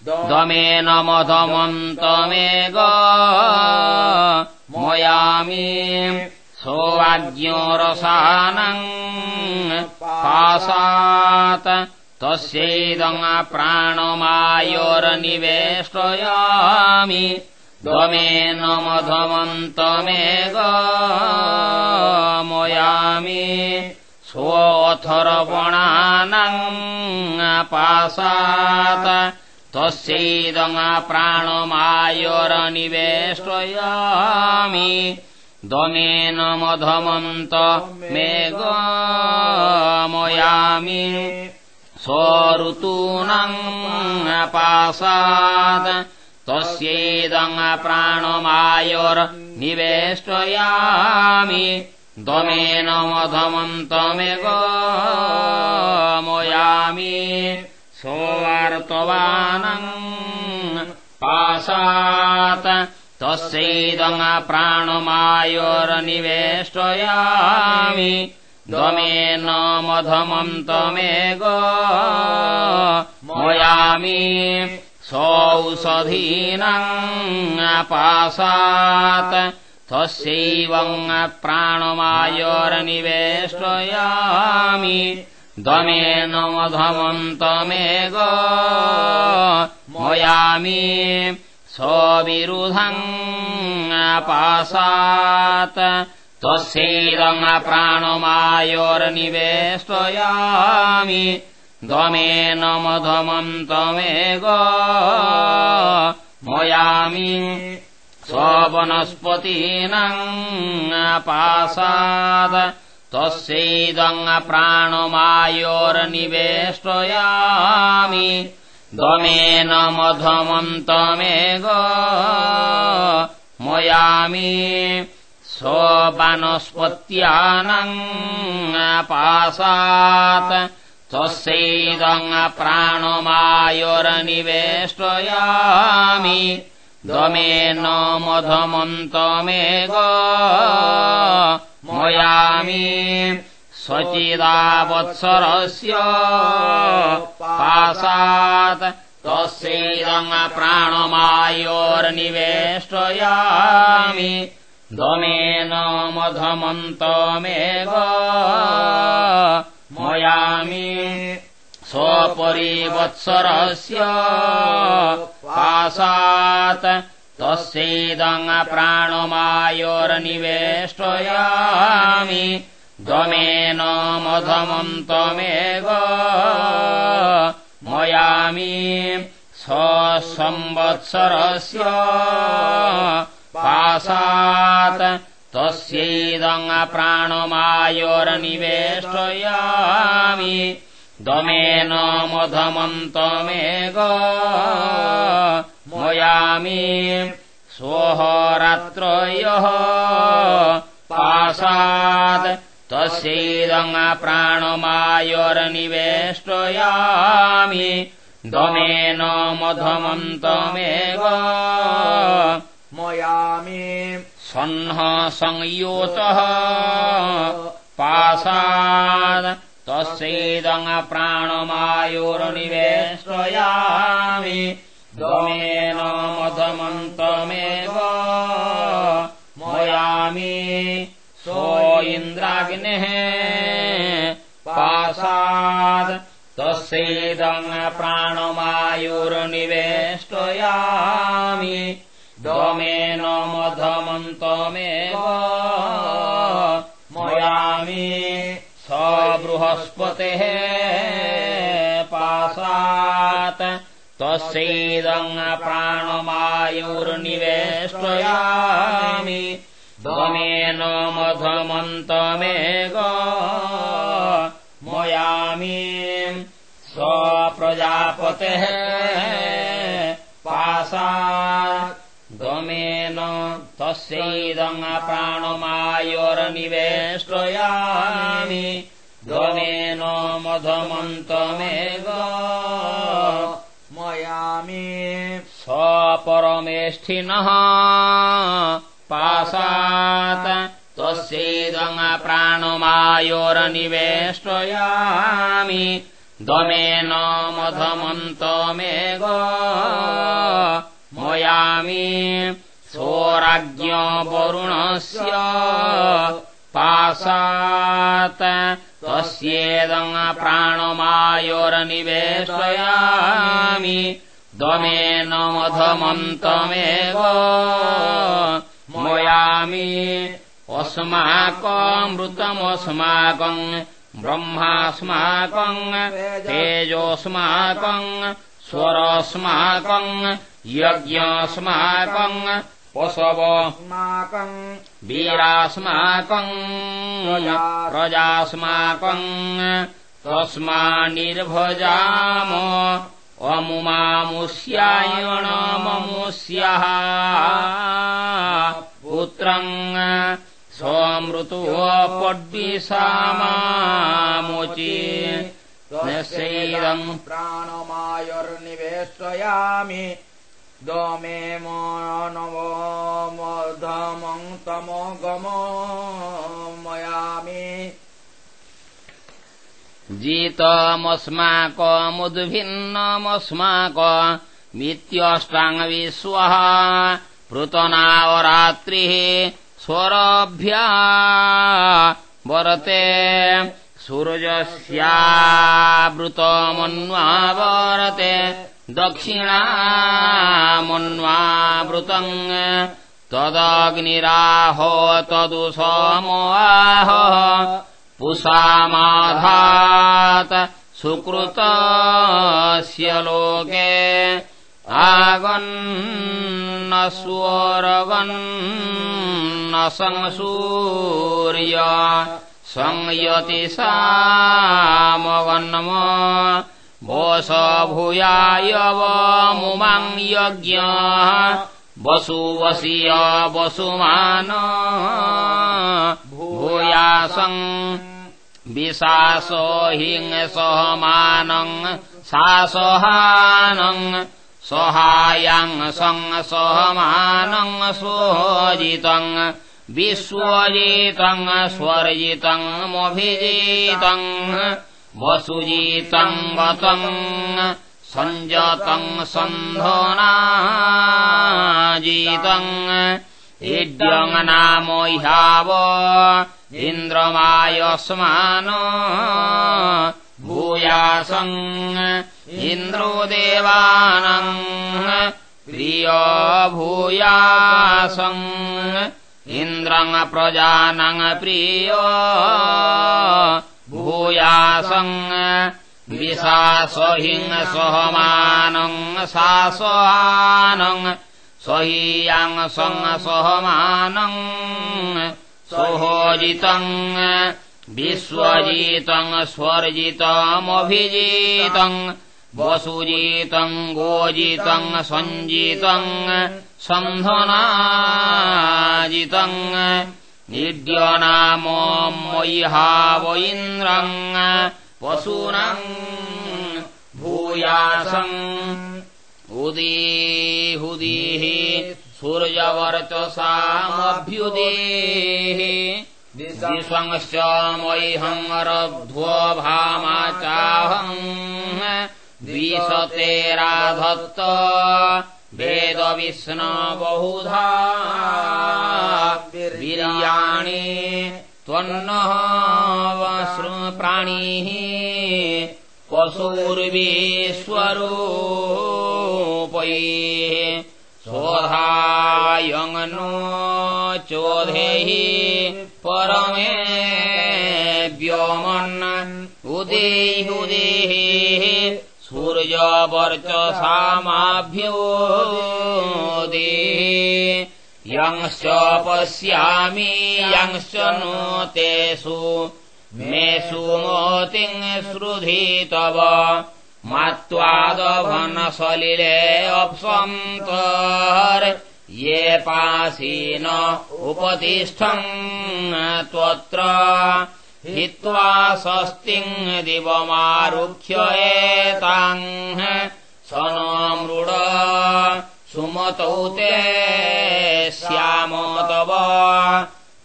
दमेन मधमन्तमेग मयामि। सोवाज्ञोरसानम् पासात् तस्यैदम् दमेन मधमन्तमेग मयामि स्वोऽथर्वणानम् पासात् तस्यैदम् प्राणमायोरनिवेष्टयामि दमेन मधमन्त मेगमयामि स्वऋतूनम् तस्यैदम् प्राणमायोर्निवेष्टयामि। दमेन मधमन्तमेगमयामि सोऽवार्तवानम् पासात् तस्यैदम् प्राणमायोरनिवेष्टयामि। दमेन मधमन्तमेग मयामि तस्यैवम् प्राणमायोरनिवेष्टयामि। दमेन मधमन्तमेग मयामि। सविरुधम् पासात् त्वस्यैदम् प्राणमायोर्निवेष्टयामि दमेन मधमन्तमेग मयामि स्ववनस्पतीनाम् पासात् तस्यैदम् प्राणमायोर्निवेष्टयामि दमेन मधमन्तमेग मयामि स्ववनस्पत्यानाम् पासात् तस्यैदम् प्राणमायोरनिवेष्टयामि। दमेन मधमन्तमेग मयामि। स्वचिदावत्सरस्य पासात् तस्यैदम् प्राणमायोर्निवेष्टयामि। दमेन मधमन्तमेग मयामि स्वपरिवत्सरस्य पासात् तस्यैदम् प्राणमायोर्निवेष्टयामि। दमेन मधमन्तमेग मयामि। स्वसंवत्सरस्य पासात् तस्यैदम् प्राणमायोर्निवेष्टयामि दमेन मधमन्तमेग मयामि। पाशात् तस्यैदङ् प्राणमायोर्निवेष्टयामि दमेन मधमन्तमेव मयामि सह्न संयोतः पाशात् तस्यैदङ् प्राणमायोर्निवेष्टयामि। दमेन मधमन्तमेव मयामि। सो इन्द्राग्नेः पाशात् दमेन मधमन्तमेव मयामि स बृहस्पतेः पाशात् तस्यैदम् प्राणमायुर्निवेष्टयामि दमेन मधमन्तमेव मयामि स प्रजापतेः पाशात् दमेन तस्यैदम् प्राणमायोर्निवेष्टयामि। दमेन मधमन्तमेव मयामि। स परमेष्ठिनः पाशात् तस्यैदम् प्राणमायोर्निवेष्टयामि। दमेन मधमन्तमेव मयामि सोराज्ञ वरुणस्य पाशात् तस्येदम् प्राणमायोर्निवेशयामि दमेन मधमन्तमेव मयामि अस्माकमृतमस्माकम् ब्रह्मास्माकम् तेजोऽस्माकम् स्वरस्माकम् यज्ञस्माकम् अस्माकम् वीरास्माकम् प्रजास्माकम् तस्मान्निर्भजाम अमुमामुष्यायणममुष्यः पुत्रम् स्वमृतोपड्विषामामुचि प्राणमायुर्निवेशयामि दमे तमो मयामि। जीतमस्माकमुद्भिन्नमस्माक मित्यष्टाङ्गविश्वः पृतनावरात्रिः स्वरभ्या वरते सूर्यस्यावृतमन्वावरते दक्षिणामन्वावृतम् तदग्निराहो तदुसमोह पुषामाधात् सुकृतस्य लोके आगन्न स्वरगन्न संसूर्य संयति सामगन्म वस भूयाय वमुमां यज्ञ वसुवसीय वसुमान भूयासम् विशासो हिंसहमानम् सासहानम् सहायाम् संसहमानम् सोजितम् विश्वजितम् स्वर्जितमभिजितम् वसुजितम् वतम् सञ्जतम् सन्धनाजितम् इड्यम् नाम ह्याव इन्द्रमायस्मान भूयासम् इन्द्रो देवानम् प्रिय भूयासम् इन्द्रम् प्रजानम् प्रिय। विशासहिंसहमानम् सासहानम् सहीयाङ् सहमानम् सोहोजितम् विश्वजितम् स्वर्जितमभिजितम् वसुजितम् गोजितम् सञ्जितम् सन्धनाजितम् निद्यनाम मयिहाव इन्द्रम् पशूनाम् भूयासम् उदीहुदीः सूर्यवर्चसामभ्युदेः दिशंश्च मह्यम् रध्वो भामा चाहम् द्विशतेराधत्त वेदविष्ण बहुधा वीर्याणि त्वन्नः प्राणिः पशुर्विश्वरूपैः सोधायङ्नो चोधेहि परमे व्योमन् उदेहुदेः सूर्यवर्चसामाभ्योदे यंश्च पश्यामि यंश्च नो तेषु मेषु श्रुधि तव। मात्वादभनसलिले अप्सन्तर् ये पासीन उपतिष्ठम् त्वत्र हित्वा स्वस्तिम् दिवमारुह्य एताम् स नो मृड सुमतौ ते श्याम तव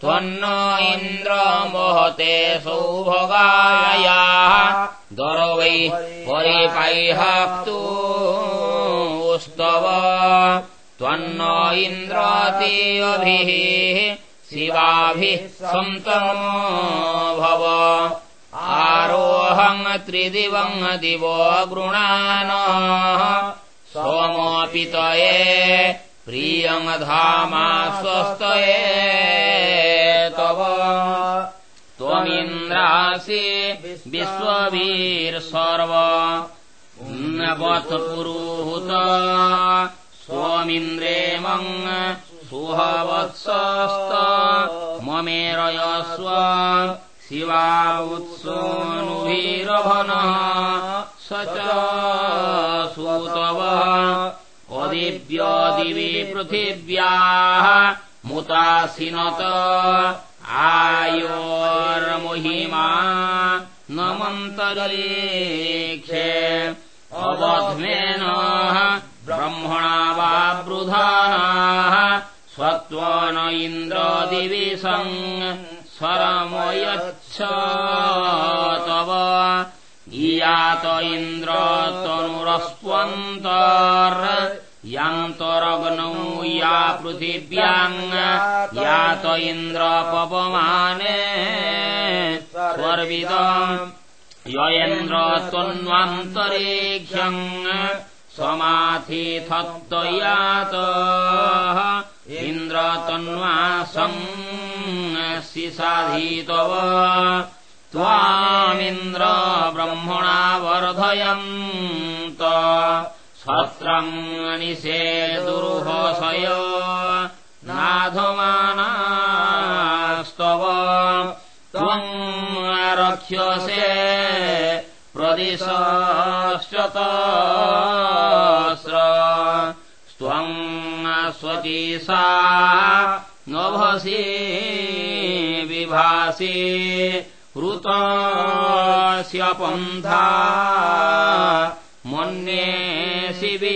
त्वन्न इन्द्र मोहते सौभगाया। दरवै परिपैहक्तुस्तव त्वन्न इन्द्रातिभिः शिवाभिः सन्तमो भव। आरोहम् त्रिदिवम् दिवो गृणान। सोमोऽपितये प्रियमधामा स्वस्तये तव। त्वमिन्द्रासि विश्ववीर्सर्व। पुरुहूत स्वमिन्द्रेमम् सुहवत्सस्त ममेरयस्व शिवा उत्सोऽनुभिरभनः स च सूतव अदिव्यदिवि पृथिव्याः मुतासिनत आयोर्महिमा न अवध्मेन ब्रह्मणा वा स्वत्वन इन्द्रदिविशम् स्वरमयच्छ तव। इयात इन्द्रतनुरस्त्वन्तर् यान्तरग्नौ या पृथिव्याम् यात इन्द्रपवमाने स्वर्विदम्। ययेन्द्र त्वन्वान्तरेख्यम् स्वमाथिथत्तयात इन्द्र तन्वासम् शिसाधीतव त्वामिन्द्र ब्रह्मणा वर्धयन्त। सत्रम् निषे दुरुहसय नाधमानास्तव। त्वम् रक्ष्यसे प्रदिशश्चतस्र स्त्वम् स्वतीसा नभसि विभासि ऋतस्य पन्था मन्ये शिवेद्याम्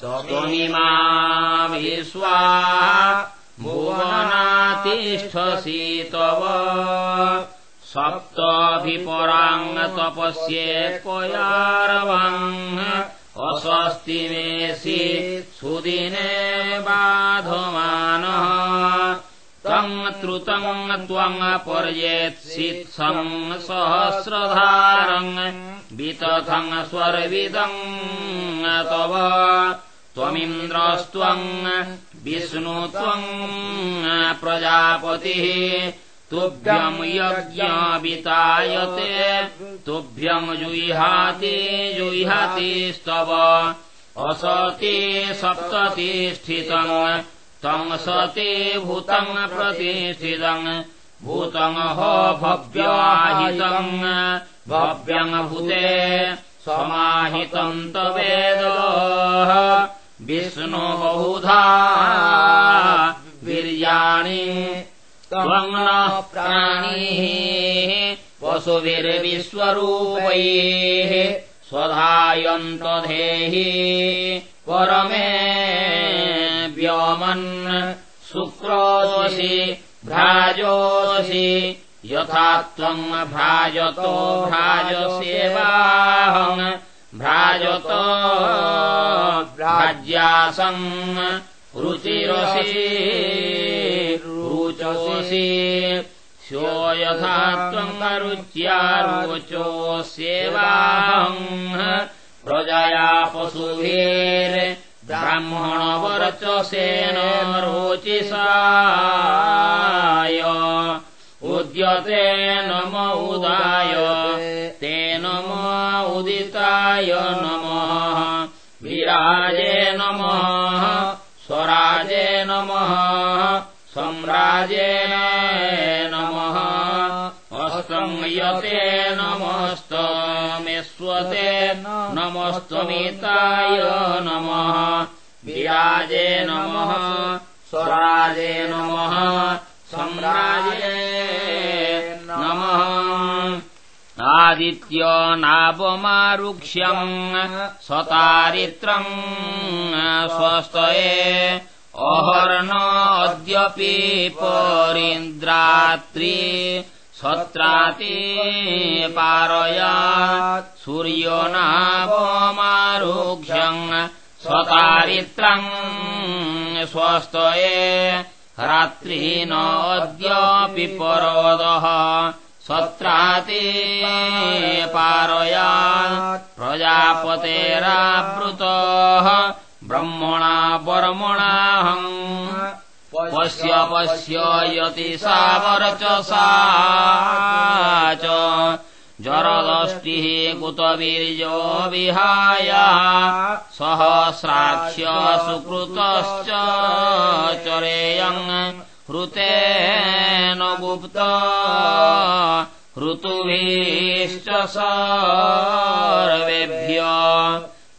त्वमिमा विश्वा भुवनातिष्ठसि तव सप्तभिपराम् तपस्ये क्वयारवम् अस्वस्ति मेसि सुदिने बाधमानः। तम् त्रुतम् त्वम् पर्येत्सित्सम् सहस्रधारम् वितथम् स्वर्विदम् तव। त्वमिन्द्रस्त्वम् विष्णु त्वम् प्रजापतिः तुभ्यम् यज्ञवितायते तुभ्यम् जुह्याति जुह्यातिस्तव असति सप्ततिष्ठितम् तम् सते भूतम् प्रतिष्ठितम् भूतम् ह भव्याहितम् भव्यङ्भूते समाहितम् तवेद। विष्णु बहुधा वीर्याणि प्राणिः पशुभिर्विश्वरूपैः स्वधायन्तधेहि परमे व्योमन् शुक्रोऽसि भ्राजोऽसि यथा त्वम् भ्राजतो भ्राजसेवाहम् भ्राजतो भ्राज्यासम् रुचिरसि रुचोऽसि स्यो यथा त्वम् रुच्या रुचोऽस्येवाहम् प्रजया पशुभिर्ब्राह्मणवर्चसेन रोचिसाय उद्यते नम उदाय ते नम उदिताय नमः। विराजे नमः स्वराजे नमः। सम्राजे नमः। असंयते नमस्तमेष्वते नमस्त्वमिताय नमः। विराजे नमः। स्वराजे नमः। सम्राजे नमः आदित्य नावमारुक्ष्यम् सतारित्रम् स्वस्तये अहर्न अद्यपि परीन्द्रात्रि सत्राति पारयात् सूर्यो नावमारुक्ष्यम् स्वतारित्रम् स्वस्तये रात्रि नोऽद्यापि परोदः सत्राति पारयात् प्रजापतेरावृतः ब्रह्मणा वर्मणाहम् पश्य पश्य यति सावरचसा च जरदष्टिः कुतवीर्यो विहाय सहस्राक्ष्य सुकृतश्च चरेयम् हृतेन गुप्त ऋतुभिश्च सर्वेभ्य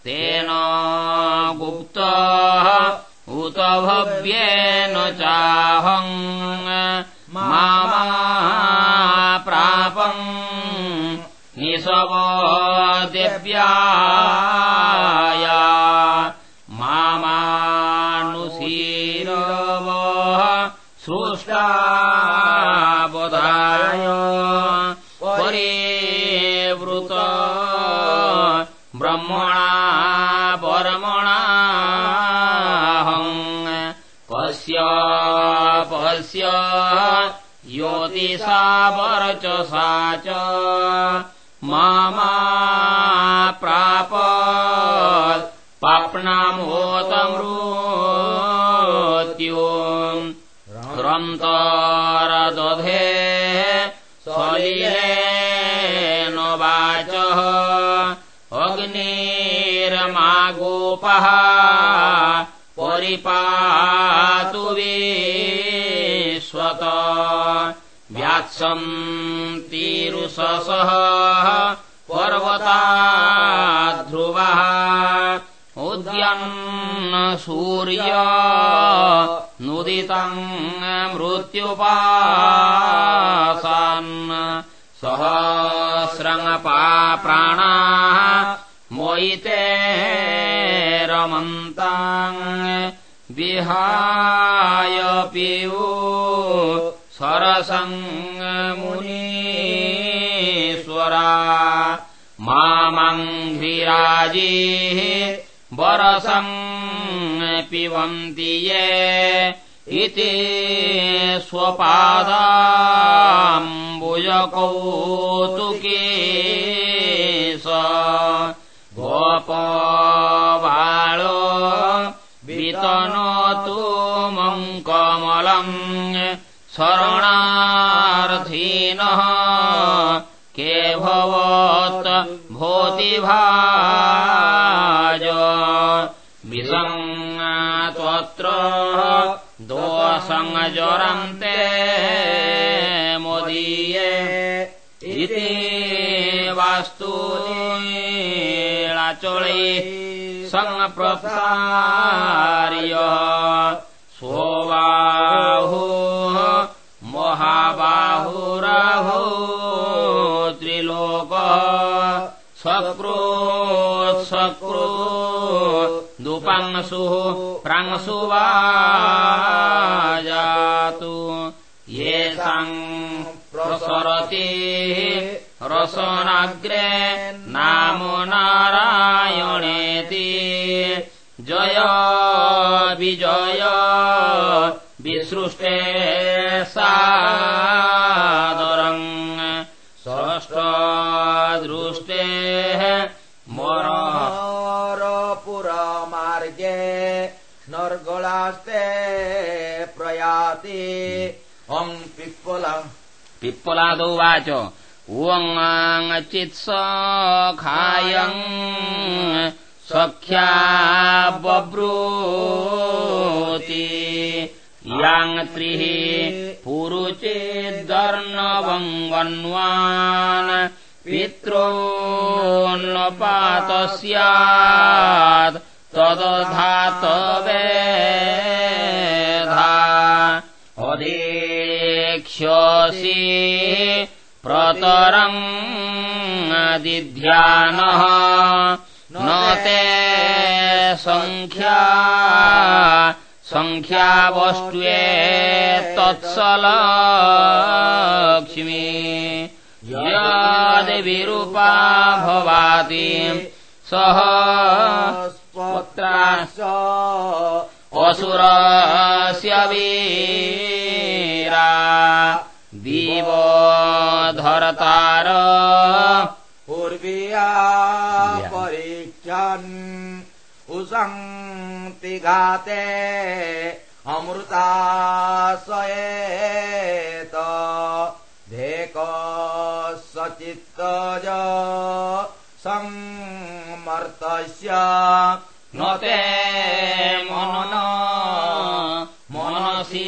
तेन गुप्तः उत भव्येन चाहम् मामा प्रापम् मामानुशीरवः वरचसा च मामा प्राप पाप्नामोतमृत्यो क्रन्तरदधे सलिलेन वाचः अग्निर्मागोपः परिपातु विश्वत व्यात्सन्तीरुषसः पर्वता ध्रुवः उद्यन्न सूर्य नुदितम् मृत्युपासान् सहस्रङ्पा प्राणाः मोयिते रमन्ताम् विहाय पियु सरसङ्मुनीश्वरा मामङ्घ्रिराजीः वरसम् पिबन्ति ये इति स्वपादाम्बुजकौतुके स गोपबालो वितनोतु मङ्कमलम् शरणार्थिनः के भवत् भोतिभाज विसङ्गत्वत्र सङ्गज्वरन्ते मोदीये इति वास्तूनीळाचोळे सङ्गप्रसार्य सोबाहु महाबाहुराहो त्रिलोक सकृ सकृ दुपांसुः प्रांसु वा जातु येषाम् प्रसरति रसनाग्रे नामो नारायणेति। जय विजय विसृष्टे सादरम् षष्टदृष्टेः मर पुरमार्गे नर्गलास्ते प्रयाति। अम् पिप्पल। पिप्पलादुवाच उवङ्चित्सखायम् सख्या बब्रूति याङ् त्रिः पुरुचेदर्णवङ्गन्वान् पित्रोन्नपात स्यात् तदधातवेधा अधीक्ष्यसि प्रतरम् दिध्यानः न ते सङ्ख्या सङ्ख्यावष्ट्वे तत्सलक्ष्मी। यद्विरूपा भवाति। सः स्वत्राश्च असुरस्य वीरा। दिवो धरतार। पूर्वीया परीक्षन् उसङ्क्ति घाते अमृताशयेत धेक सचित्तज सम्मर्तस्य न ते मन मनसि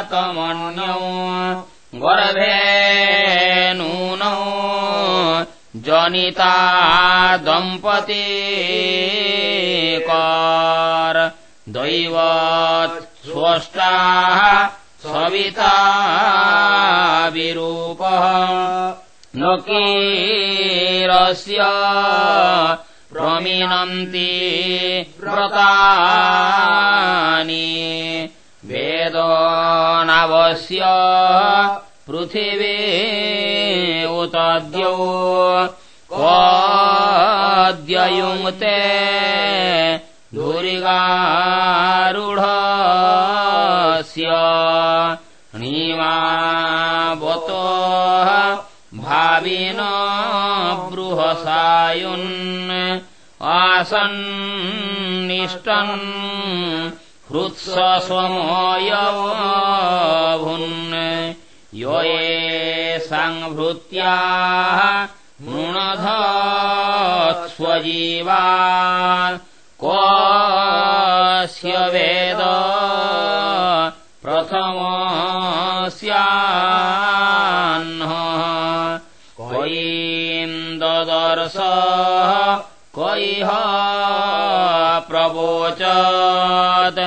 जातमन्यौ गर्भे नूनौ जनिता दम्पती कर दैवत् स्वस्थाः सविता विरूपः न कीरस्य प्रमिनन्ति व्रतानि वेदोऽनवस्य पृथिवी उतद्यौ। क्वाद्ययुङ्क्ते धुरिगारूढस्य णीमावतो भाविन बृहसायुन् आसन्निष्टन् हृत्समयवभुन् यो ये साङ्भृत्याः मृणध स्वजीवा कस्य वेद प्रथमस्याह्नः कयीन्ददर्श कैह प्रवोचत्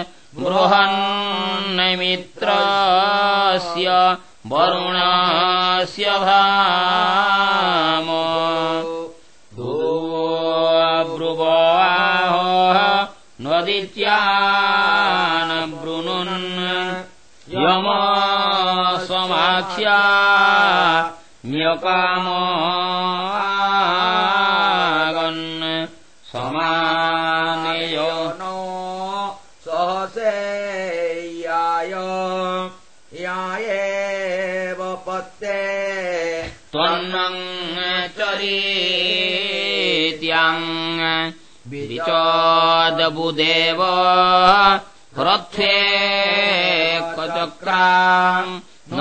बृहन्नमित्रस्य वरुणस्य धाम। ब्रुवाह नदित्यान् बृणुन् यम समाख्या म्य त्वन्नम् चरीत्याम् विचादबुदेव कचक्राम् न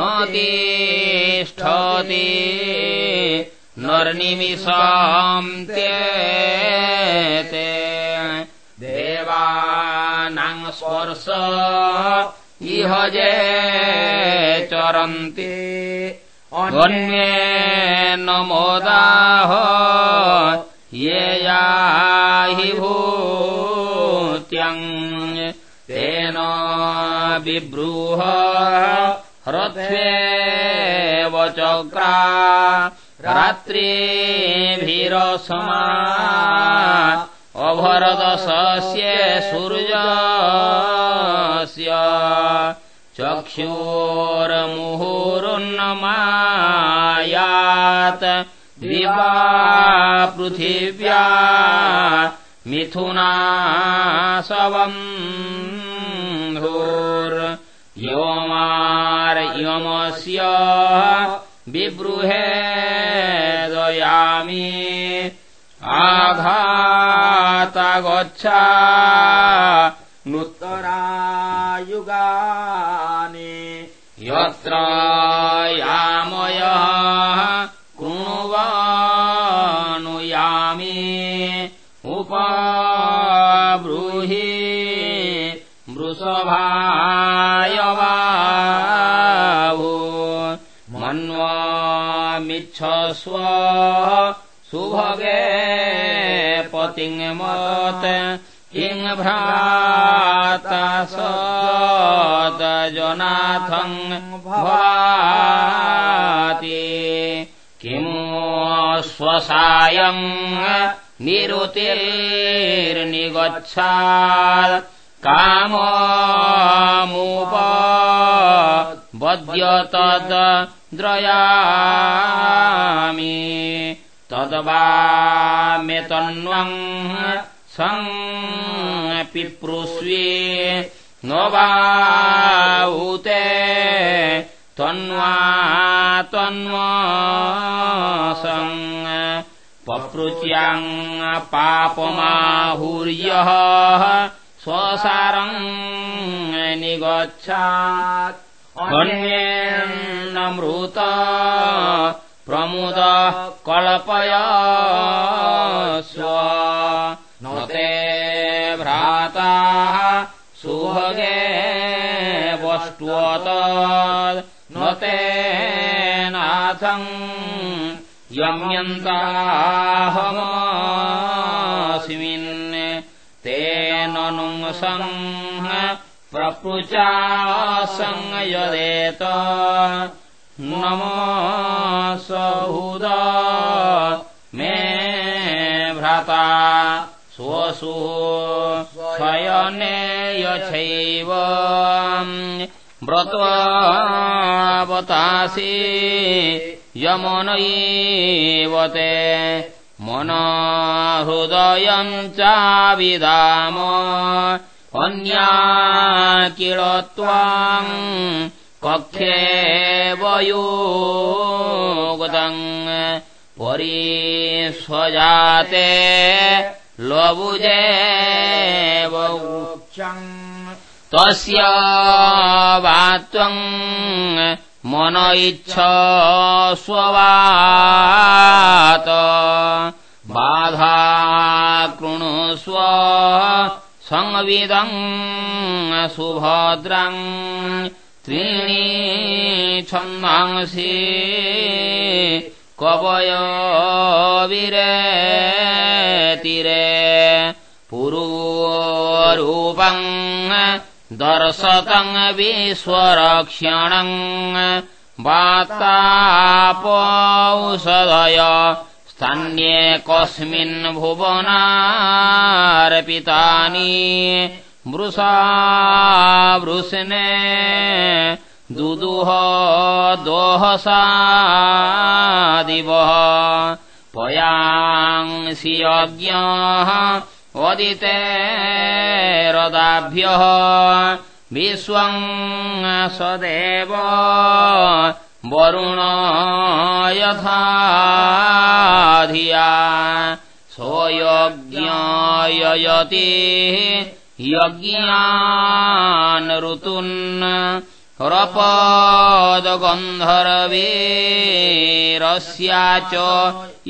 ते देवानाम् स्पर्श इह जे चरन्ति अन्ये न मोदाह ये याहि भूत्यम् तेन बिब्रूह रथ्वेव चक्रा रात्रिभिरसमा अभरदशस्य सूर्यस्य चक्षुर्मुहुरुन्नमायात् दिवा पृथिव्या मिथुनासवम् धूर्योमार्यमस्य बिब्रुहे दयामि। आघातगच्छा। नूतरायुगानि यत्र यामयः कृणुवानुयामि मृषभाय वाभो मन्वामिच्छस्व सुभगे पतिङ्मत् किम् भ्राता सजनाथम् भाति किमु स्वसायम् निरुतिर्निगच्छात्। काममुप बद्यतद्रयामि तद्वामे तन्वम् सङ्पिपृष्वे न बाहुते तन्वा तन्वासम् पपृच्याम् पापमाहुर्यः स्वसारम् निगच्छात्। अन्येन्नमृत प्रमुद कल्पय भ्राताः सुभगे वष्ट्वत न ते नाथम् यम्यन्ताहमस्मिन् तेन नुंसम् प्रपृचा संयदेत नमसहुद मे भ्राता स्वसु स्वयने यथैव व्रत्वावतासि यमनैव ते मनहृदयम् चाविदाम अन्या किल त्वाम् कक्षे वयोगदम् परिस्वजाते लबुजे वोक्षम् तस्य वा। त्वम् मन इच्छ स्ववात बाधा कृणुष्व संविदम् सुभद्रम् त्रीणि कवय विरेतिरे दर्शतम् विश्वरक्षणम् वातापौषधय स्थान्ये कस्मिन् भुवनार्पितानि वृषा वृष्णे दुदुह दोहसादिवः पयांसि यज्ञः अदितेरदाभ्यः विश्वम् सदेव वरुण यथा धिया। सोऽयज्ञाययति यज्ञान् ऋतुन् रपदगन्धर्वीरस्या च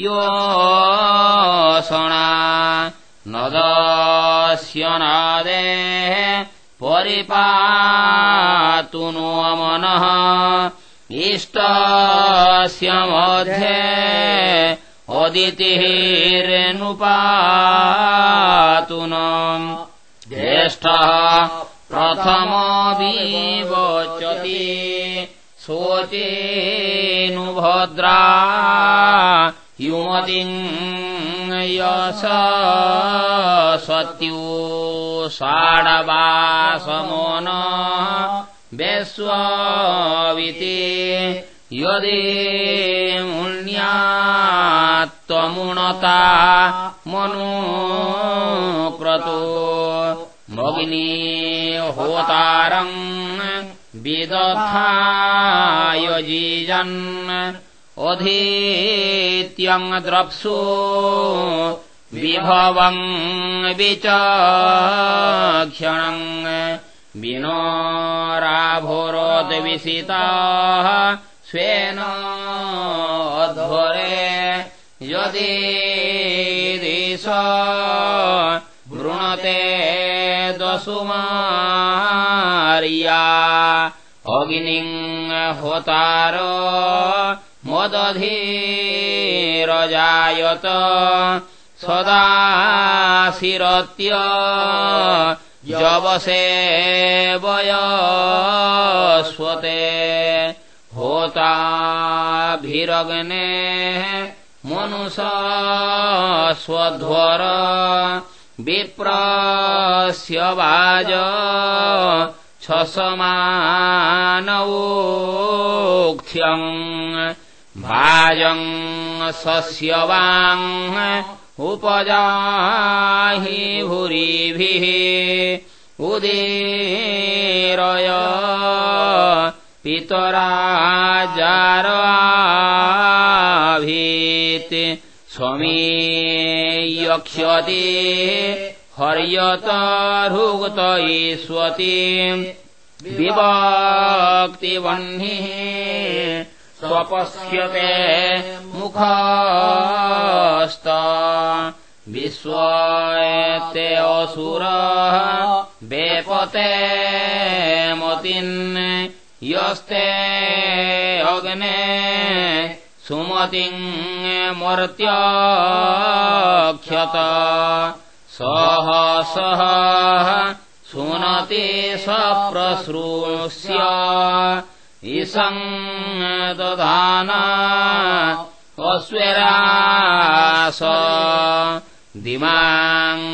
योषणा नदस्य नादेः परिपातु नो मनः। इष्टस्य मध्ये अदितिर्नुपातु न ज्येष्ठः प्रथमविवोचति शोचेऽनुभद्रा युमतिम् यश सत्यो षाडवासमो न वेश्वविति यदि मुण्यात्त्वमुणता मनुक्रतो भगिनी होतारम् विदधायजीजन् अधीत्यम् द्रप्सु विभवम् विनोराभोरोद्विषिताः स्वेन अध्वरे यदि दिश वृणते दशुमार्या अग्निम् होतार मदधीरजायत सदा शिरत्य जवसे वयस्वते। होताभिरग्ने मनुष स्वध्वर विप्रस्य वाज छसमानवोक्थ्यम् भाजम् सस्यवाङ् उपजाहि भूरिभिः उदीरय पितराजाराभीत् स्वमीयक्ष्यति हर्यतरुगत ईष्वति विभक्तिवह्निः स्वपश्यते मुखस्त विश्वते असुरः वेपते मतिन् यस्ते अग्ने सुमतिम् मर्त्यक्षत सह सह सुनति सप्रसृष्य अस्वेरास दिमाङ्गमोवान्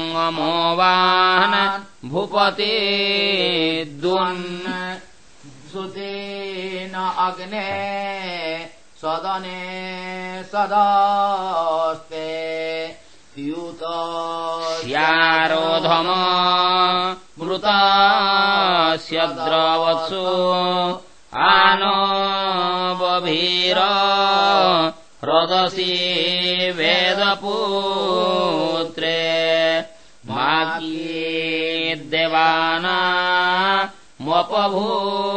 भूपति दुन् सुतेन अग्ने सदने सदास्ते यारोधम मृतास्य द्रवत्सु आनो बभीर रदसि वेदपुत्रे माकी देवाना मपभूरिहस्यः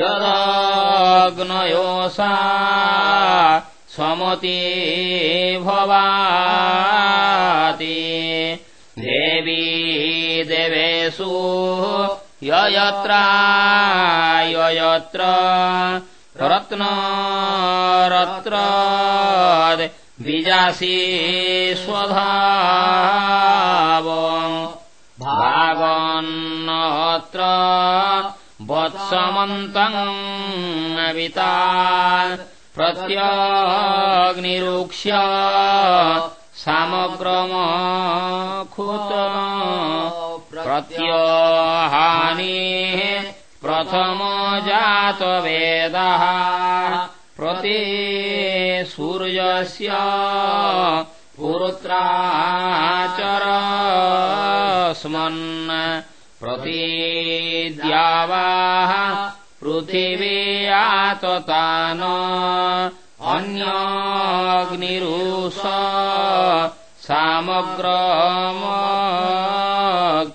यदग्नयोसा समति भवाति देवी देवेषु ययत्रायत्र रत्नरत्र बीजासि स्वधाव भागन्नत्र वत्समन्तम् विता प्रत्यग्निरुक्ष्य सामग्रमखुत प्रत्योहानिः प्रथमो जातवेदः प्रति सूर्यस्य पुरुत्राचरस्मन् प्रतीद्यावाः पृथिवी आततान अन्याग्निरुष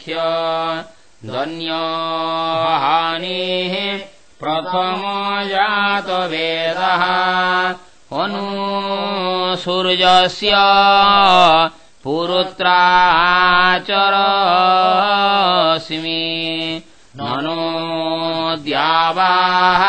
सामग्रमख्य धन्यहानिः प्रथमो जातवेदः अनु सूर्यस्य पुरुत्राचरस्मि ननो द्यावाः